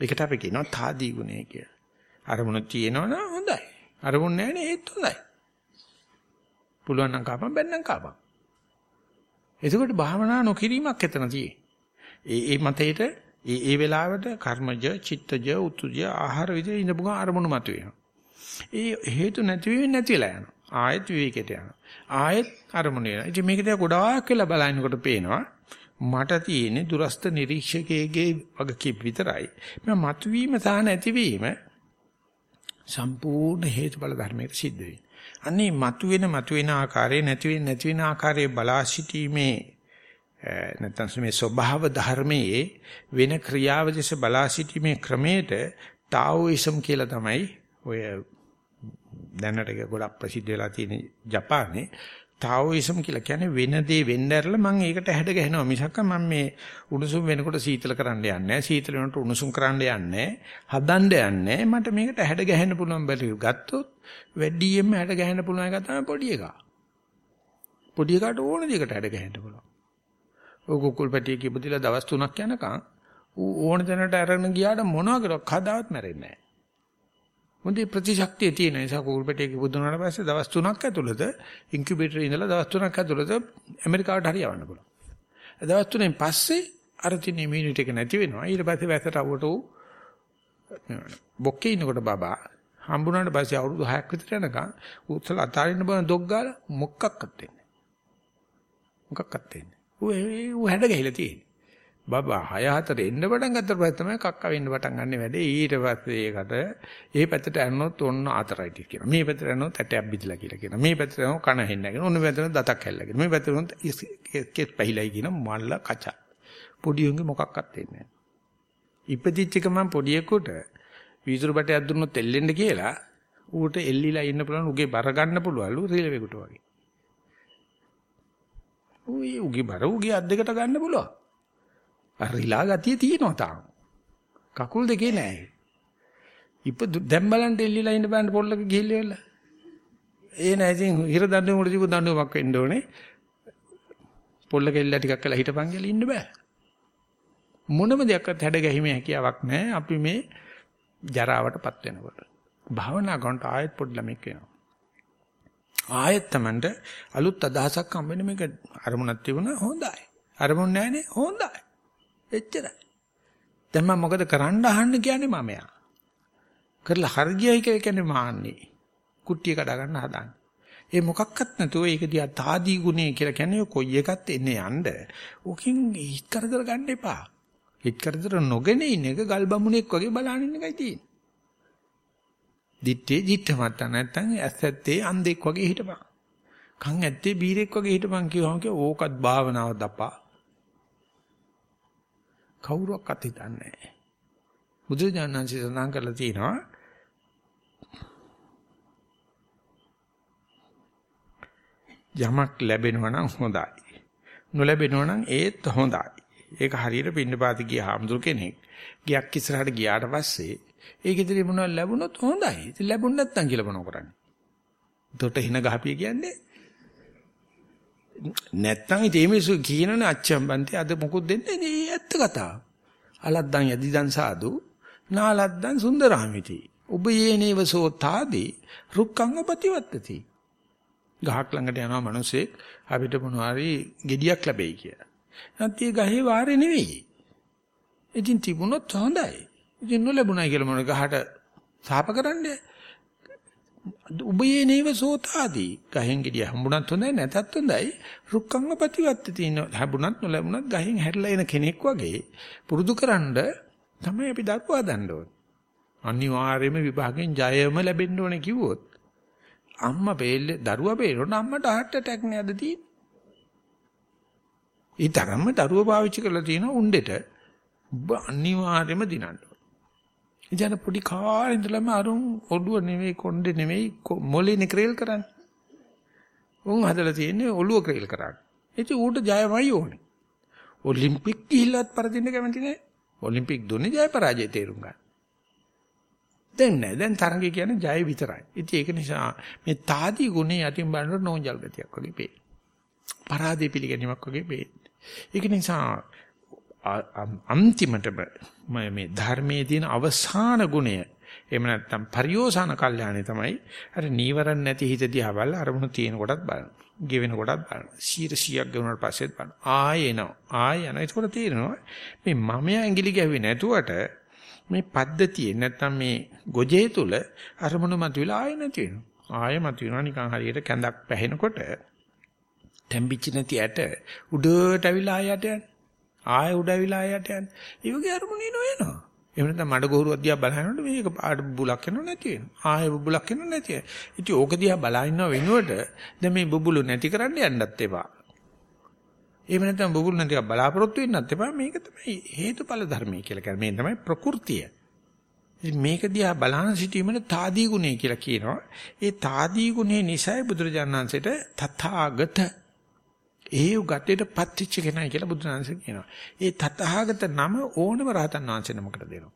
ඒකට අපි කියනවා තාදී ගුණය කියලා. අරමුණ තියෙනවනම් හොඳයි. අරමුණ නැහැ නේ ඒත් හොඳයි. පුළුවන් නම් කපන් බැන්නම් කපන්. එතකොට භාවනා නොකිරීමක් එතන තියෙන්නේ. ඒ ඒ මතේට ඒ ඒ වෙලාවට කර්මජ, චිත්තජ, උතුජ ආහාර විදිහේ ඉඳපු ගමන් අරමුණු මතුවෙනවා. ඒ හේතු නැති වෙන්නේ නැතිලා යනවා. ආයෙත් විවේකයට යනවා. ආයෙත් අරමුණ වෙනවා. ඉතින් මේක දිහා ගොඩාක් වෙලා බලනකොට පේනවා මට තියෙන්නේ දුරස්ත නිරීක්ෂකයේගේ වගකීම් විතරයි. මම මතුවීම සහ නැතිවීම සම්පූර්ණ හේතුඵල ධර්මයකට සිද්ධ වෙන්නේ. අන්නේ මතුවෙන මතුවෙන ආකාරය නැති වෙන නැති වෙන ආකාරයේ බලා සිටීමේ නැත්නම් මේ ස්වභාව ධර්මයේ වෙන ක්‍රියාවදේශ බලා සිටීමේ ක්‍රමයට ටාઓයිසම් කියලා තමයි ඔය දැනට ගොඩක් ප්‍රසිද්ධ වෙලා තියෙන ජපානයේ තාओයිසම් කියලා කියන්නේ වෙන දේ වෙන්න ඇරලා මම ඒකට හැඩ ගැහෙනවා මිසක් මම මේ උණුසුම් වෙනකොට සීතල කරන්න යන්නේ නැහැ සීතල වෙනකොට උණුසුම් කරන්න යන්නේ හදන්න යන්නේ මට මේකට හැඩ ගැහෙන්න පුළුවන් බැරි ගත්තොත් වැඩියෙන්ම හැඩ ගැහෙන්න පුළුවන් එක තමයි පොඩි එක. පොඩි එකාට ඕන දෙයකට හැඩ ගැහෙන්න පුළුවන්. ඔය කුකුල් පැටිය කිපුදිලා දවස් 3ක් යනකම් ඌ ඕන තැනට අරගෙන ගියාට මොනවා කරක් කදාවත් මැරෙන්නේ නැහැ. මොඳේ ප්‍රතිශක්තිය තියෙන නිසා කූල්පටේ කිව්දුනාට පස්සේ දවස් 3ක් ඇතුළත ඉන්කියුබේටරේ ඉඳලා දවස් 3ක් ඇතුළත ඇමරිකාවට හරි යවන්න පුළුවන්. දවස් 3න් පස්සේ අර තියෙන ඉමුනිටි එක නැති වෙනවා. ඊට පස්සේ වැසට අවුට බොක්කේ ඉන්නකොට බබා හම්බුනාට පස්සේ අවුරුදු 6ක් විතර යනකම් උත්සල අතාරින්න බන දොක් ගාලා මොකක්වත් වෙන්නේ. මොකක්වත් වෙන්නේ. ඌ ඌ හැඩ ගහලා තියෙන්නේ. බබා 6 4 එන්න පටන් ගත්තට පස්සේ තමයි කක්ක වෙන්න පටන් ගන්න වැඩේ. ඊට පස්සේ ඒකට ඒ පැත්තට යනොත් ඔන්න ආතරයිටිස් කියනවා. මේ පැත්තට යනොත් ඇටයක් බිඳලා කියලා කියනවා. මේ පැත්තට යනොත් කන හෙන්න කියන. ඔන්න පැත්තට දතක් හැල්ලගෙන. මේ පැත්තට යනොත් කෙස් පැහිලයි කියන මල්ල කචා. පොඩි උන්ගේ මොකක්වත් වෙන්නේ නැහැ. ඉපදිච්ච එක මම පොඩියෙකුට වීදුරු බටයක් දුන්නොත් එල්ලෙන්න කියලා ඌට එල්ලිලා ඉන්න පුළුවන් උගේ බර ගන්න පුළුවන්ලු රිලෙවෙකුට වගේ. ඌ උගේ බර උගේ අත් දෙකට ගන්න පුළුවන්. අර රිලා ගතිය තියෙනවා තාම. කකුල් දෙකේ නෑ. ඉප දැන් බලන්න එල්ලිලා ඉන්න බෑන පොල්ලක ගිහිල්ලා වෙලා. ඒ නෑ ඉතින් හිර දඬුවම වල තිබු දඬුවමක් වෙන්න ඕනේ. පොල්ලක එල්ලලා ටිකක් කළා හිටපන් කියලා ඉන්න බෑ. මොනම දෙයක්වත් හැඩ ගැහිමේ හැකියාවක් නෑ. අපි මේ ජරාවටපත් වෙනකොට. භාවනා කරනට ආයෙත් පොඩි ළමෙක් වෙනවා. ආයෙත් Tamanට අලුත් අදහසක් හම්බ වෙන මේක අරමුණක් තිබුණා හොඳයි. අරමුණ නැහැනේ හොඳයි. එච්චරයි. දැන් මම මොකද කරන්න අහන්න කියන්නේ මමයා. කරලා හර්ගියයි කියලා කියන්නේ මාන්නේ. කුට්ටිය කඩා ගන්න හදාන්නේ. ඒ මොකක්වත් නැතුව ඒක දිහා තාදී ගුණය කියලා කියන්නේ කොයි එකත් එන්නේ යන්න. ඕකෙන් හිත කරදර ගන්න එපා. හිත කරදර නොගෙන ඉන්න එක ගල් බමුණෙක් වගේ බලන ඉන්න එකයි තියෙන්නේ. දිත්තේ දිත්තමත් නැත්තම් ඇස්සැත්තේ අන්දෙක් වගේ හිටපන්. කන් ඇත්තේ බීරෙක් වගේ හිටපන් කියවම කිය ඕකත් භාවනාව දපා. කවුරුවක්වත් හිතන්නේ නැහැ. බුදුජානන්සේ සඳහන් කරලා තියෙනවා යමක් ලැබෙනවා නම් හොඳයි. නොලැබෙනවා නම් ඒත් හොඳයි. ඒක හරියට පින්නපාති ගිය හාමුදුර කෙනෙක් ගියක් ඉස්සරහට ගියාට පස්සේ ඒක ඉදිරිය මොනවද ලැබුණොත් හොඳයි. ඉතින් ලැබුණ නැත්නම් කියලා මොනව කරන්නේ? දොට හින ගහපිය කියන්නේ නැත්තම් ඉතින් මේ කියනනේ අච්චම්බන්ති අද මොකුත් දෙන්නේ නේ ඇත්ත කතාව. අලද්දන් යදිදන් සාදු නාලද්දන් සුන්දරාමිති. ඔබ යේනේව සෝතාදී රුක්ඛංග ප්‍රතිවත්තති. ගහක් ළඟට යනවා මිනිසෙක් අපිට මොනවාරි gediyak ලැබෙයි කියලා. නැත්නම් ගහේ වාරේ නෙවෙයි. ඉතින් තිබුණොත් හොඳයි. ඉතින් නොලැබුණයි කියලා මොන ගහට සාප කරන්නේ? උබයේ නේව සෝතාදී. ගහෙන් ගෙඩිය හම්බුණත් හොඳයි නැතත් හොඳයි. රුක්කංග ප්‍රතිවත්ති තියෙන හැබුණත් නොලැබුණත් ගහෙන් හැරිලා එන කෙනෙක් වගේ පුරුදුකරනද තමයි අපි දරුවා දන්න ඕනේ. අනිවාර්යයෙන්ම විභාගයෙන් ජයම ලැබෙන්න ඕනේ කිව්වොත්. අම්මා බේල්ලේ දරුවා බේරොන අම්මට heart attack නේද තියෙන්නේ. ඒ තරම්ම දරුවා පාවිච්චි කරලා තියෙන උණ්ඩෙට අනිවාර්යයෙන්ම දිනන්න ඉතින් පොඩි කාලේ ඉඳලම අරුන් ඔළුව නෙවෙයි කොණ්ඩේ නෙවෙයි මොලේ ක්‍රේල් කරන්නේ. උන් හදලා තියෙන්නේ ඔළුව ක්‍රේල් කරන්නේ. ඉතින් ඌට ජයමයි ඕනේ. ඔලිම්පික් ගිහිල්ලත් පරදින්න කැමති නෑ. ඔලිම්පික් දුන්නේ ජය පරාජය තේරුම් ගන්න. දැන් නෑ දැන් තරඟය කියන්නේ ජය විතරයි. ඉතින් ඒක නිසා මේ තාදී ගුණේ යටින් බලනකොට නෝන්ජල් ගතියක් වගේ පේන. පරාදේ පිළිගැනීමක් වගේ පේන. ඒක නිසා අන්තිමටම මේ ධර්මයේ තියෙන අවසාන ගුණය එහෙම නැත්නම් පරියෝසాన කල්යාණය තමයි අර නීවරණ නැති හිත දිහා බලලා අරමුණු තියෙන කොටත් බලන්න. ගෙවෙන කොටත් බලන්න. 100ක් ගෙවුනට පස්සෙත් බලන්න. ආයෙ එනවා. ආයෙ යනවා. ඒකෝට තේරෙනවා මේ මමයා ඇඟිලි ගැහුවේ නැතුවට මේ පද්ධතියේ නැත්නම් මේ ගොජේ තුල අරමුණු මතුවලා ආයෙ නැති වෙනවා. ආයෙ මතුවෙනවා නිකන් හරියට කැඳක් පැහෙනකොට තැම්බිච්ච නැති ඇට උඩට ඇවිල්ලා ආයෙට යන්නේ. ආය උඩවිලා යට යන්නේ. ඒ වගේ අරමුණේ නොයනවා. එහෙම නැත්නම් මඩ ගොහරුවක් දිහා බලනකොට මේක පාට බුබුලක් වෙනව නැති වෙනවා. ආය බුබුලක් වෙනව නැති වෙනවා. ඉතින් ඕක දිහා බලා ඉන්නව වෙනුවට දැන් මේ බුබුලු නැති කරන්න යන්නත් එපා. එහෙම නැත්නම් බුබුලු නැතිව බලාපොරොත්තු වෙන්නත් එපා. මේක තමයි හේතුඵල ධර්මය කියලා කියන්නේ. මේ තමයි ප්‍රകൃතිය. මේක දිහා බලන සිටීමන තාදී ගුණය කියලා කියනවා. ඒ තාදී ගුණේ නිසයි බුදුරජාණන් වහන්සේට තථාගත ඒ උගතේට පත්‍ච්ච කෙනයි කියලා බුදුනාංශ කියනවා. ඒ තතහාගත නම ඕනම රහතන් වහන්සේ නමකට දෙනවා.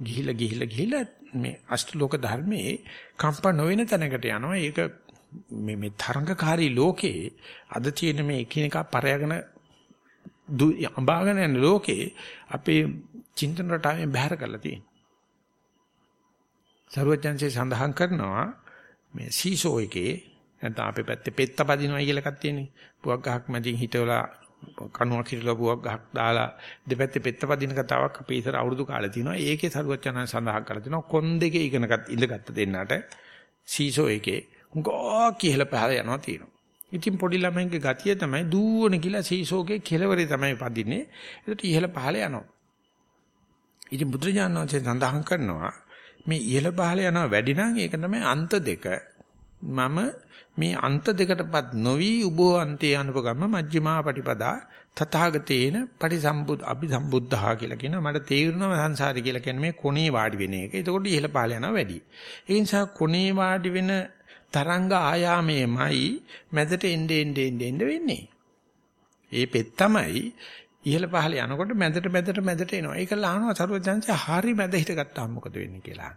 ගිහිලා ගිහිලා ගිහිලා මේ අෂ්ටලෝක ධර්මයේ කම්ප නොවන තැනකට යනවා. ඒක මේ මේ තරංගකාරී ලෝකේ අද තියෙන මේ එකිනෙකා පරයගෙන අඹාගෙන යන ලෝකේ අපේ චින්තන රටාවෙන් බැහැර කරලා තියෙනවා. සර්වඥාන්සේ සඳහන් කරනවා මේ සීසෝ එකේ නැත්නම් අපේ පැත්තේ පෙත්ත පදිනවා කියලා එකක් තියෙන්නේ. පුවක් ගහක් මැදින් හිටවලා කණුවක් හිටලා පුවක් ගහක් දාලා දෙපැත්තේ පෙත්ත පදින කතාවක් අපේ ඉතර අවුරුදු කාලේ තියෙනවා. ඒකේ සර්වඥාන් සඳහන් කරලා තියෙනවා කොන් දෙකේ ඉගෙනගත් ඉඳගත්ත දෙන්නට සීසෝ එකේ ගෝ කියලා පහල යනවා තියෙනවා. ඉතින් පොඩි ළමයින්ගේ ගතිය තමයි දූවන කියලා සීසෝගේ කෙලවරේ තමයි පදින්නේ. ඒකට ඉහළ පහළ යනවා. ඉතින් බුදුරජාණන් වහන්සේ සඳහන් කරනවා මේ ඉහළ පහළ යනවා වැඩි නම් ඒක තමයි අන්ත දෙක. මම මේ අන්ත දෙකටපත් නොවි උබෝ අන්තේ අනුපගම මජ්ක්‍ධිමා පටිපදා තථාගතේන පටිසම්බුද් අභිසම්බුද්ධහා කියලා කියනවා මට තේරුණා සංසාරي කියලා කියන්නේ මේ කොනේ වාඩි වෙන එක. එතකොට ඉහළ පහළ යනවා වැඩි. ඒ නිසා කොනේ වාඩි වෙන තරංග ආයාමයේමයි මැදට එන්නේ එන්නේ එන්නේ වෙන්නේ. ඒ පෙත් තමයි ඉහළ පහළ යනකොට මැදට මැදට මැදට එනවා. ඒක ලහනවා සරුවචන්සේ හරි මැද හිට ගත්තාම මොකද වෙන්නේ කියලා.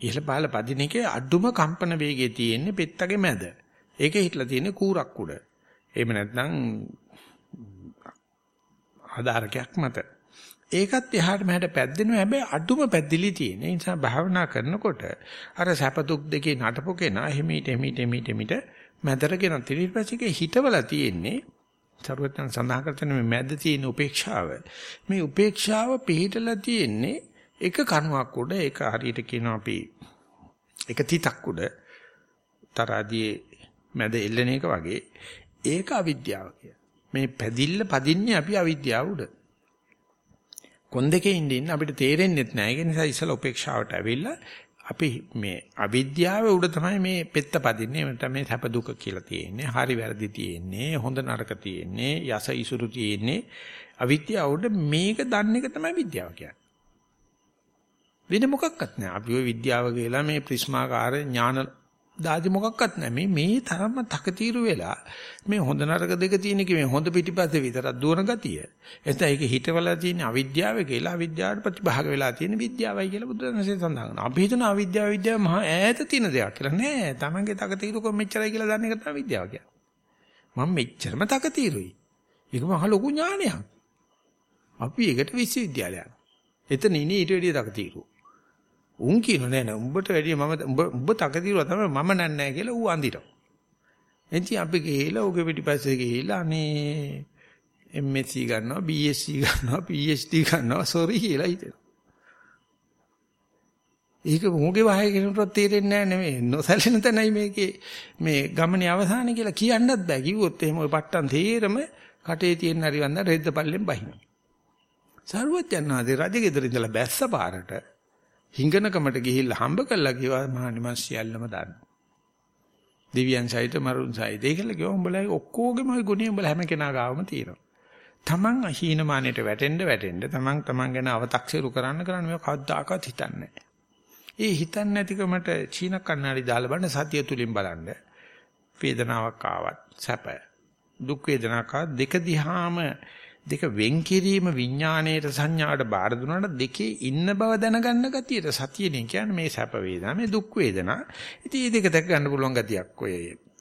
ඉහළ පහළ පදින එකේ අඩුම කම්පන වේගය තියෙන්නේ පෙත්තගේ මැද. ඒකේ හිටලා තියෙන්නේ කූරක් උඩ. එහෙම නැත්නම් ආධාරකයක් මත. ඒකත් එහාට මෙහාට පැද්දෙනවා හැබැයි අඩුම පැද්දිලි තියෙන. ඒ නිසා භාවනා කරනකොට අර සැප දුක් දෙකේ නටපු කෙනා හිමීට හිමීට හිමීට හිමීට මැදරගෙන ඊට පස්සේ හිතවලා තියෙන්නේ සරුවත්න සඳහන් කරන මේ මැද තියෙන උපේක්ෂාව. මේ උපේක්ෂාව පිළිහිටලා තියෙන්නේ එක කණුවක් උඩ ඒක හරියට කියනවා අපි එක තිතක් උඩ තරාදියේ මැද එල්ලෙන එක වගේ ඒක අවිද්‍යාව කිය. මේ පැදිල්ල පදින්නේ අපි අවිද්‍යාව උඩ. කොන් දෙකේ ඉඳින්න ඉන්න අපිට තේරෙන්නේ නැහැ. ඒ නිසා ඉස්සලා උපේක්ෂාවට ඇවිල්ලා අපි මේ අවිද්‍යාව උඩ තමයි මේ පෙත්ත පදින්නේ. එතන මේ සැප දුක කියලා තියෙන්නේ. හරි වැරදි තියෙන්නේ. හොඳ නරක තියෙන්නේ. යස ඉසුරු තියෙන්නේ. අවිද්‍යාව උඩ මේක දන්න එක තමයි විද්‍යාව කියන්නේ. වෙන මොකක්වත් නැහැ. අපි ওই විද්‍යාව කියලා මේ ප්‍රිස්මාකාර ඥාන දාදි මොකක්වත් නැහැ. මේ මේ තරම්ම තකතිරු වෙලා මේ හොඳ නරක දෙක තියෙන කි මේ හොඳ පිටිපස්සේ විතරක් දුවන ගතිය. එතන ඒක හිතවලා තියෙන අවිද්‍යාව කියලා අවිද්‍යාවට ප්‍රතිභාග වෙලා තියෙන විද්‍යාවයි කියලා බුදුරජාණන්සේ සඳහන් කරනවා. අපි හිතන අවිද්‍යාව විද්‍යාව මහා ඈත තියෙන දෙයක් කියලා නෑ. Tamange තකතිරුකම මෙච්චරයි කියලා දන්න එක තමයි විද්‍යාව කියන්නේ. මම මෙච්චරම තකතිරුයි. ඒක මහ ලොකු ඥානයක්. අපි ඒකට විශ්වවිද්‍යාලයක්. එතන ඉන්නේ ඊට වැඩිය තකතිරුයි. උන් කියන නෑ නෑ උඹට වැඩිය මම උඹ උඹ තකතිරුවා තමයි මම නෑ කියලා ඌ අඳිනවා. එතින් අපි ගිහිලා ඌගේ පිටිපස්සේ ගිහිලා අනේ MSc ගන්නවා BSc ගන්නවා PhD ගන්නවා සෝරි කියලා හිතෙනවා. ඒක මොගේ වහය කෙනෙකුට තේරෙන්නේ නැහැ නෙමෙයි නොසැලෙන තැනයි මේකේ මේ ගමනේ අවසානය කියලා කියන්නත් බෑ කිව්වොත් එහෙම ওই පට්ටන් තේරම කටේ තියෙන හරි වන්ද රෙද්ද පල්ලෙන් බහිනවා. සරුවත් යනවාදී රජගෙදර ඉඳලා බැස්ස පාරට හිඟනකමට ගිහිල්ලා හම්බ කළා කිව්වා මහනි මං සියල්ලම දන්නවා. දිව්‍යයන් සහිත මරුන් සහිත ඒකල කිව්වා උඹලා ඔක්කොගේම ওই ගුණය උඹලා හැම කෙනා ගාවම තියෙනවා. තමන් හීනමානයට වැටෙන්න වැටෙන්න තමන් තමන් ගැන අව탁සිරු කරන්න කරන්න මේ කවදාකවත් හිතන්නේ ඒ හිතන්නේ නැතිකමට චීන කන්නාඩි දාලා බලන්න සතිය තුලින් බලන්න වේදනාවක් ආවත් සැප දුක් වේදනාවක් දෙක දිහාම දෙක වෙන් කිරීම විඥාණයට සංඥාවට බාර දුන්නාට දෙකේ ඉන්න බව දැනගන්න ගතියට සතියනේ කියන්නේ මේ සැප වේදනා මේ දුක් වේදනා. ඉතින් මේ දෙක දැක ගන්න පුළුවන් ගතියක් ඔය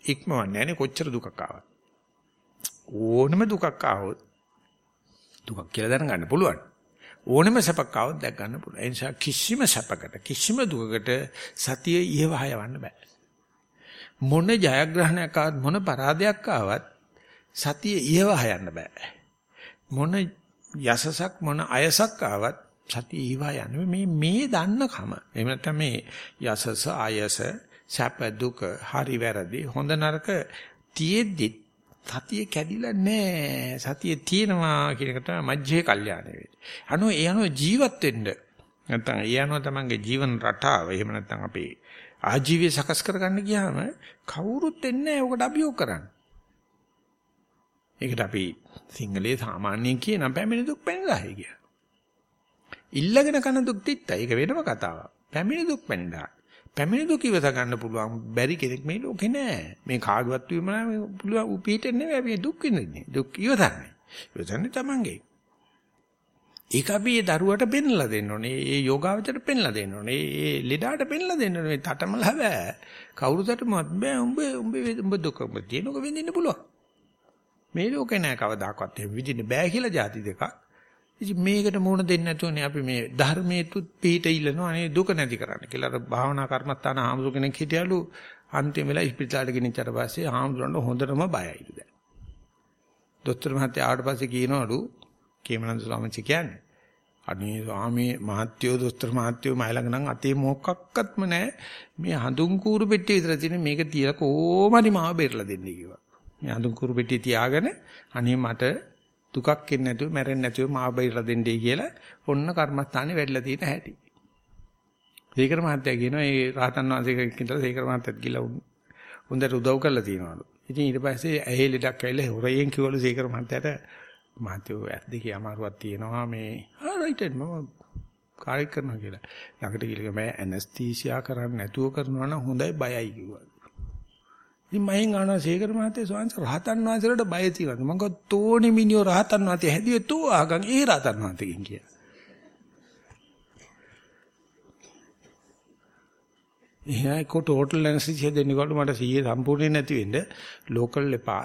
ඉක්මවන්නේ නැහැනේ කොච්චර දුකක් ආවත්. ඕනම දුකක් ආවොත් දුකක් කියලා දැනගන්න පුළුවන්. ඕනම සැපක් ආවොත් දැක ගන්න පුළුවන්. ඒ නිසා කිසිම සැපකට කිසිම දුකකට සතිය ඉහවහ යවන්න බෑ. මොන ජයග්‍රහණයක් ආවත් මොන පරාදයක් ආවත් සතිය ඉහවහ යන්න බෑ. මොන යසසක් මොන අයසක් ආවත් සතිය ඊවා යන්නේ මේ මේ දන්නකම. එහෙම නැත්නම් මේ යසස අයස සැප දුක හරි වැරදි හොඳ නරක තියෙද්දි සතිය කැඩිලා නැහැ. සතිය තියෙනවා කියන එක තමයි මජ්ජේ කල්යාණය වෙන්නේ. අනෝ ඒ අනෝ ජීවත් වෙන්න නැත්නම් ඒ අනෝ තමන්ගේ ජීවන රටාව එහෙම නැත්නම් අපේ ආජීවය සකස් කරගන්න ගියාම කවුරුත් එන්නේ නැහැ. ඔකට අභියෝග කරන්න. ඒකට අපි සිංහලයේ සාමාන්‍යයෙන් කියන පැමිණි දුක් පැනලායි කිය. ඉල්ලගෙන කන දුක් තිත්ත. ඒක වෙනම කතාවක්. පැමිණි දුක් පැනලා. පැමිණි දුක ඉවස ගන්න පුළුවන් බැරි කෙනෙක් මේ ලෝකේ නෑ. මේ කාගවත් විමනා පුළුවන් උපීටෙන් නෙවෙයි අපි දුක් විඳින්නේ. දුක් ඉවසන්නේ. ඉවසන්නේ Tamange. ඒක අපි ඒ දරුවට පෙන්ලා දෙන්න ඕනේ. ඒ යෝගාවචරයට පෙන්ලා දෙන්න ඕනේ. ඒ ලෙඩාට පෙන්ලා දෙන්න ඕනේ. තටමලා බෑ. කවුරුටත් බෑ. උඹ උඹ උඹ දුක උඹ තියෙනක විඳින්න පුළුවන්. මේ ලෝකේ නෑ කවදාකවත් එහෙම විඳින්න බෑ කියලා જાති දෙකක්. ඉතින් මේකට මුණ දෙන්නේ නැතුවනේ අපි මේ ධර්මයේ පිට ඉල්ලනවා අනේ දුක නැති කරන්න කියලා. අර භාවනා කර්මස්ථාන ආමසු කෙනෙක් හිටියලු අන්තිම වෙලා ඉස්පිරිතාලට ගෙනිච්චට පස්සේ ආමසුරන්ට හොඳටම බයයිලු දැන්. දොස්තර මහත්තයා ආවට පස්සේ කියනවලු කේමනන්ද ස්වාමීන් කියන්නේ අනේ ස්වාමී මහත්යෝ දොස්තර මහත්යෝ මයි ළඟ නම් අතේ මොකක්වත්ම නැහැ මේ හඳුන් කූරු පෙට්ටිය විතර තියෙන මේක තියලා කොහොමරි මාව බේරලා දෙන්නේ කිව්වා මේ හඳුන් කූරු පෙට්ටිය තියාගෙන අනේ මට දුකක් එන්නේ නැතුව මැරෙන්නේ නැතුව මාව බේරලා දෙන්නයි කියලා ඔන්න කර්මස්ථානේ වැඩිලා තියෙන හැටි සීකර මහත්තයා කියනවා මේ රහතන් වහන්සේ කෙනෙක් කියලා සීකර මහත්තයත් ගිහලා හොඳට උදව් කරලා තියෙනවලු ඉතින් ඊට පස්සේ ඇහි ලෙඩක් ඇවිල්ලා හොරයෙන් කිව්වලු සීකර මහත්තයාට මහත්තයෝ ඇස් දෙකේ අමාරුවක් තියෙනවා මේ ආ රයිට් මම කාර්ය කරනවා කියලා. ළඟට ගිහලා මම ඇනස්තීසියා කරන්නේ නැතුව කරනවා නම් හොඳයි බයයි කිව්වා. ඉතින් මයෙන් අහනවා සේකර මහත්තයා සෝන්ස රහතන් වහන්සේලාට බය තියනවාද? මම කිව්වා තෝණි මිනිහෝ රහතන් වහන්සේ හැදුවේ තෝ ආගන් ඒ රහතන් වහන්සේගෙන් කියලා. එහෙනම් කො ටෝටල් ඇනස්තීසියා දෙන්නකොට මට 100 සම්පූර්ණ නැති වෙන්න ලෝකල් එපා.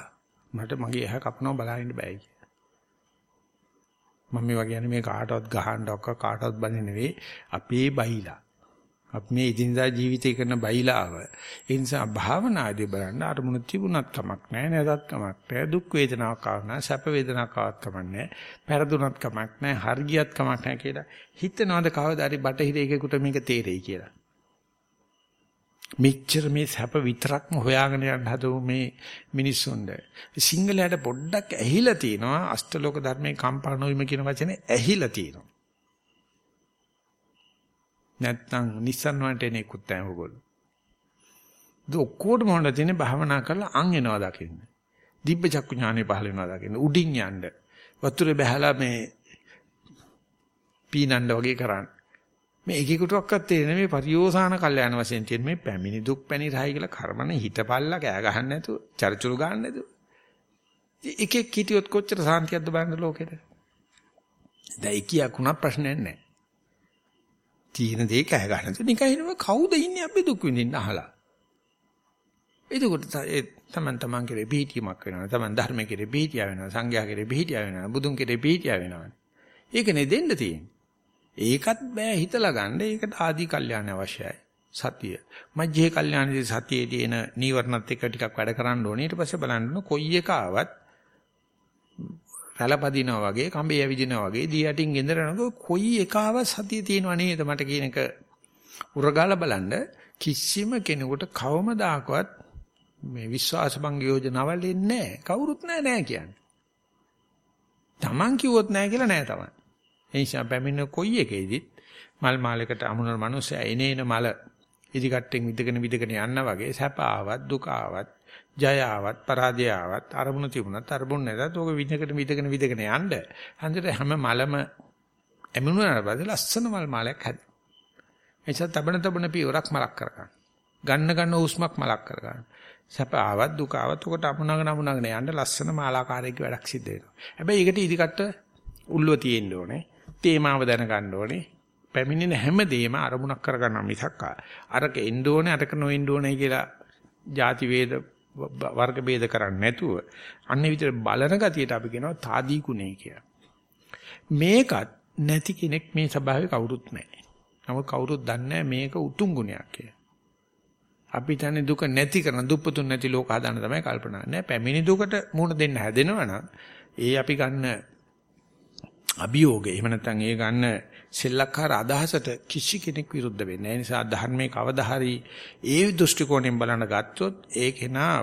මට මගේ ඇහ කපනවා බලන්න බෑ කියලා. මම මේ වගේ යන්නේ මේ කාටවත් ගහන්න ඔක්ක කාටවත් බන්නේ නෙවෙයි අපේ බයිලා. අපි මේ ඉදින්දා ජීවිතය කරන බයිලාව. ඒ නිසා භාවනාදී බලන්න අරමුණු තිබුණත් කමක් නැහැ නැතත් කමක් නැහැ දුක් වේදනාවක් ආවනා සැප වේදනාවක් ආවත් කමක් නැහැ පෙරදුනත් කමක් නැහැ හර්ගියත් කමක් නැහැ කියලා හිතනවාද කවදාද බටහිර එකෙකුට මේක තේරෙයි කියලා. මෙච්චර මේ සැප විතරක්ම හොයාගෙන යන්න හදව මේ මිනිස්සුන්ද සිංහලයට පොඩ්ඩක් ඇහිලා තිනවා අෂ්ටලෝක ධර්මයේ කම්පා නොවීම කියන වචනේ ඇහිලා තිනවා නැත්නම් නිස්සන් වන්ට එනෙකුත් නැහැ ඕගොල්ලෝ දුක්කොඩ මොනවද තියෙන්නේ භාවනා කරලා අන් එනවා දකින්න. දිබ්බ චක්කු ඥානෙ පහල වෙනවා දකින්න. උඩින් යන්න. වතුරේ බහැලා මේ පීනන්න වගේ කරන්න. මේ එකෙකුටවත් තේරෙන්නේ මේ පරියෝසాన කල්යාණ වශයෙන් තියෙන මේ පැමිණි දුක් පැණි රහයි කියලා කර්මන හිතපල්ලා කෑ ගහන්න නැතුව චරිචුරු ගන්න නැතුව. එකෙක් හිටියොත් කොච්චර සාන්තියක්ද බලන්න ලෝකෙට? දැන් එකියක් උනත් ප්‍රශ්නයක් නැහැ. තීන දේ කෑ ගන්න නැතුව නිකන් හිනව කවුද ඉන්නේ අපි දුක් විඳින්න අහලා එතකොට ඒ තමන් තමන් කෙරේ බීතියක් වෙනවා තමන් ධර්ම කෙරේ බීතිය වෙනවා සංඝයා කෙරේ බීතිය වෙනවා බුදුන් කෙරේ බීතිය වෙනවා ඒකනේ දෙන්න තියෙන්නේ ඒකත් බෑ හිතලා ගන්න. ඒකට ආදී කල්යාණ අවශ්‍යයි. සතිය. මජ්ජේ කල්යාණදී සතියේ තියෙන නීවරණත් එක්ක ටිකක් වැඩ කරන්න ඕනේ. ඊට පස්සේ බලන්න කොයි එක ආවත් රැළපදිනවා වගේ, කඹේ ඇවිදිනවා වගේ, දී යටින් ගෙදර යනකොට කොයි එක ආවත් සතිය තියෙනව නේද මට කියන එක උරගාලා බලන්න කිසිම කෙනෙකුට කවමදාකවත් මේ විශ්වාසභංග යෝජනාවල් එන්නේ නැහැ. කවුරුත් නැහැ නෑ කියන්නේ. Taman කිව්වොත් නැහැ කියලා නෑ තමයි. ඒ නිසා පැමිණ කොයි එකේදිත් මල් මාලයකට අමුණන මනුස්සයා එනේන මල ඉදිකට්ටෙන් විදගෙන විදගෙන යන්න වගේ සැප ආවත් දුක ආවත් ජය ආවත් පරාජය ආවත් අරමුණු තිබුණත් අරමුණු නැතත් ඕක විදගෙන විදගෙන විදගෙන යන්න හන්දට හැම මලම එමුණාට පස්සේ ලස්සන මල් මාලයක් හැද. එනිසා තබන තබන පියවරක් මලක් කරගන්න. ගන්න ගන්න හුස්මක් මලක් කරගන්න. සැප ආවත් දුක ආවත් උකට අමුණගෙන අමුණගෙන යන්න ලස්සන මාලාකාරයක වැඩක් සිද්ධ වෙනවා. හැබැයි ඒකට ඉදිකට උල්ලුව තියෙන්න ඕනේ. තේමාව දැනගන්න ඕනේ. පැමිණෙන හැමදේම අරමුණක් කරගන්න මිසක් අරක එන්න ඕනේ අරක නොඑන්න ඕනේ කියලා ಜಾති වේද වර්ග ભેද කරන්නේ නැතුව අන්නේ විතර බලන ගතියට අපි කියනවා తాදී ගුණේ කියලා. මේකත් නැති කෙනෙක් මේ ස්වභාවය කවුරුත් නැහැ. නමුත් කවුරුත් දන්නේ මේක උතුම් ගුණයක් කියලා. අපි තන්නේ දුක නැති කරන දුප්පතුන් නැති ලෝක හදාන්න තමයි කල්පනා කරන්නේ. පැමිණි දුකට මුහුණ දෙන්න හැදෙනවා ඒ අපි ගන්න අභියෝගය එහෙම නැත්නම් ඒ ගන්න සෙල්ලක්කාර අදහසට කිසි කෙනෙක් විරුද්ධ වෙන්නේ නැහැ. ඒ නිසා ධර්මයේ කවදා හරි ඒ දෘෂ්ටි කෝණයෙන් බලන ගත්තොත් ඒකේනා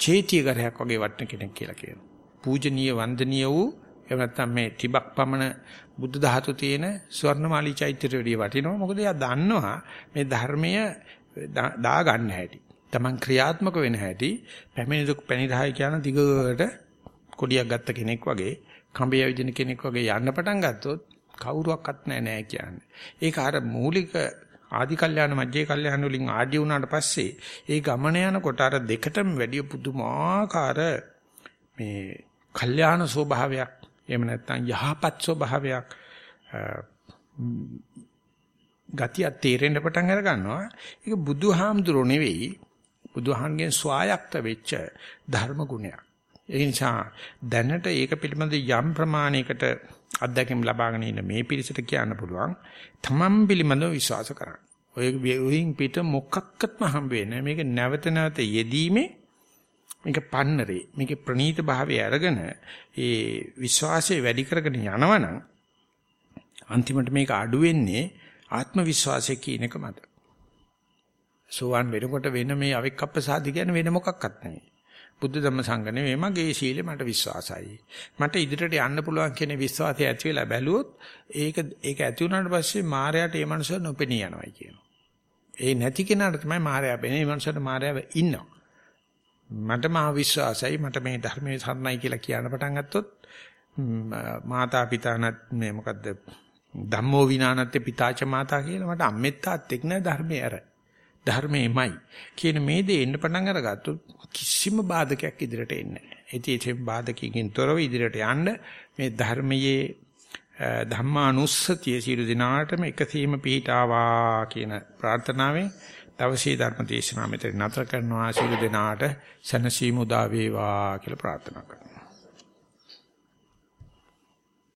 චේතියකරයක් වගේ වටන කෙනෙක් කියලා කියනවා. පූජනීය වන්දනීය වූ එහෙම නැත්නම් මේ ටිබක් පමණ බුද්ධ ධාතු තියෙන ස්වර්ණමාලී චෛත්‍යයට වැඩිය වටිනවා. මොකද එයා දන්නවා මේ ධර්මය දා ගන්න හැටි. Taman ක්‍රියාත්මක වෙන හැටි පැමිණි දුක් පැනිරහයි කියන දිගට කොඩියක් ගත්ත කෙනෙක් වගේ කඹේ ඇවිදින කෙනෙක් වගේ යන්න පටන් ගත්තොත් කවුරුවක්වත් නැහැ නෑ කියන්නේ. ඒක අර මූලික ආදි කල්යාණ මජ්ජේ කල්යාණ වලින් ආඩි වුණාට පස්සේ ඒ ගමන යනකොට අර දෙකටම වැඩි පුදුමාකාර මේ කල්යාණ ස්වභාවයක් එහෙම නැත්නම් යහපත් ස්වභාවයක් ගතිය තේරෙන්න පටන් අර ගන්නවා. ඒක බුදුහාමුදුරෝ නෙවෙයි බුදුහාන්ගෙන් ස්වායක්ත වෙච්ච ධර්ම ගුණයක්. ඒ නිසා දැනට ඒක පිළිබඳ යම් ප්‍රමාණයකට අත්දැකීම් ලබාගෙන ඉන්න මේ පිරිසට කියන්න පුළුවන් තමන් පිළිබඳව විශ්වාස කරන්න. ඔය වයින් පිට මොකක්වත්ම හම්බ වෙන්නේ මේක නැවත නැවත යෙදීමේ මේක පන්නරේ මේක ප්‍රනීත භාවය අරගෙන ඒ විශ්වාසය වැඩි කරගෙන යනවනම් අන්තිමට මේක අඩු වෙන්නේ ආත්ම විශ්වාසය කියන එක මත. සෝවන් වෙනකොට වෙන මේ අවික්කප්පසාදි කියන්නේ වෙන මොකක්වත් නෙවෙයි. බුද්ධ ධම්ම සංග නෙවෙයි මගේ සීලෙ මට විශ්වාසයි. මට ඉදිරියට යන්න පුළුවන් කියන විශ්වාසය ඇති වෙලා බැලුවොත් ඒක ඒක ඇති වුණාට පස්සේ මායයට ඒ මනුස්සය නොපෙනී යනවා කියනවා. ඒ නැති කෙනාට තමයි මායя වෙන්නේ. මේ මනුස්සයට මායя ඉන්නවා. මට මා විශ්වාසයි මට මේ ධර්මයේ සරණයි කියලා කියන්න පටන් ගත්තොත් මාතා පිතානත් මේ මොකද්ද ධම්මෝ විනානත්තේ පිතාච මාතා කියලා මට අම්මෙත් තාත්තෙක් නෑ ධර්මයේ අර ධර්මයේමයි කියන මේ දේ එන්න පටන් අරගත්තොත් කිසිම බාධකයක් ඉදිරියට එන්නේ නැහැ. ඒ බාධකකින් තොරව ඉදිරියට යන්න මේ ධර්මයේ ධම්මානුස්සතිය සියලු දිනාටම එකසීම පිහිටාවා කියන ප්‍රාර්ථනාවෙන් දවසේ ධර්ම දේශනාව මෙතන නතර කරනවා සියලු දිනාට සනසීමු දා වේවා කියලා ප්‍රාර්ථනා කරනවා.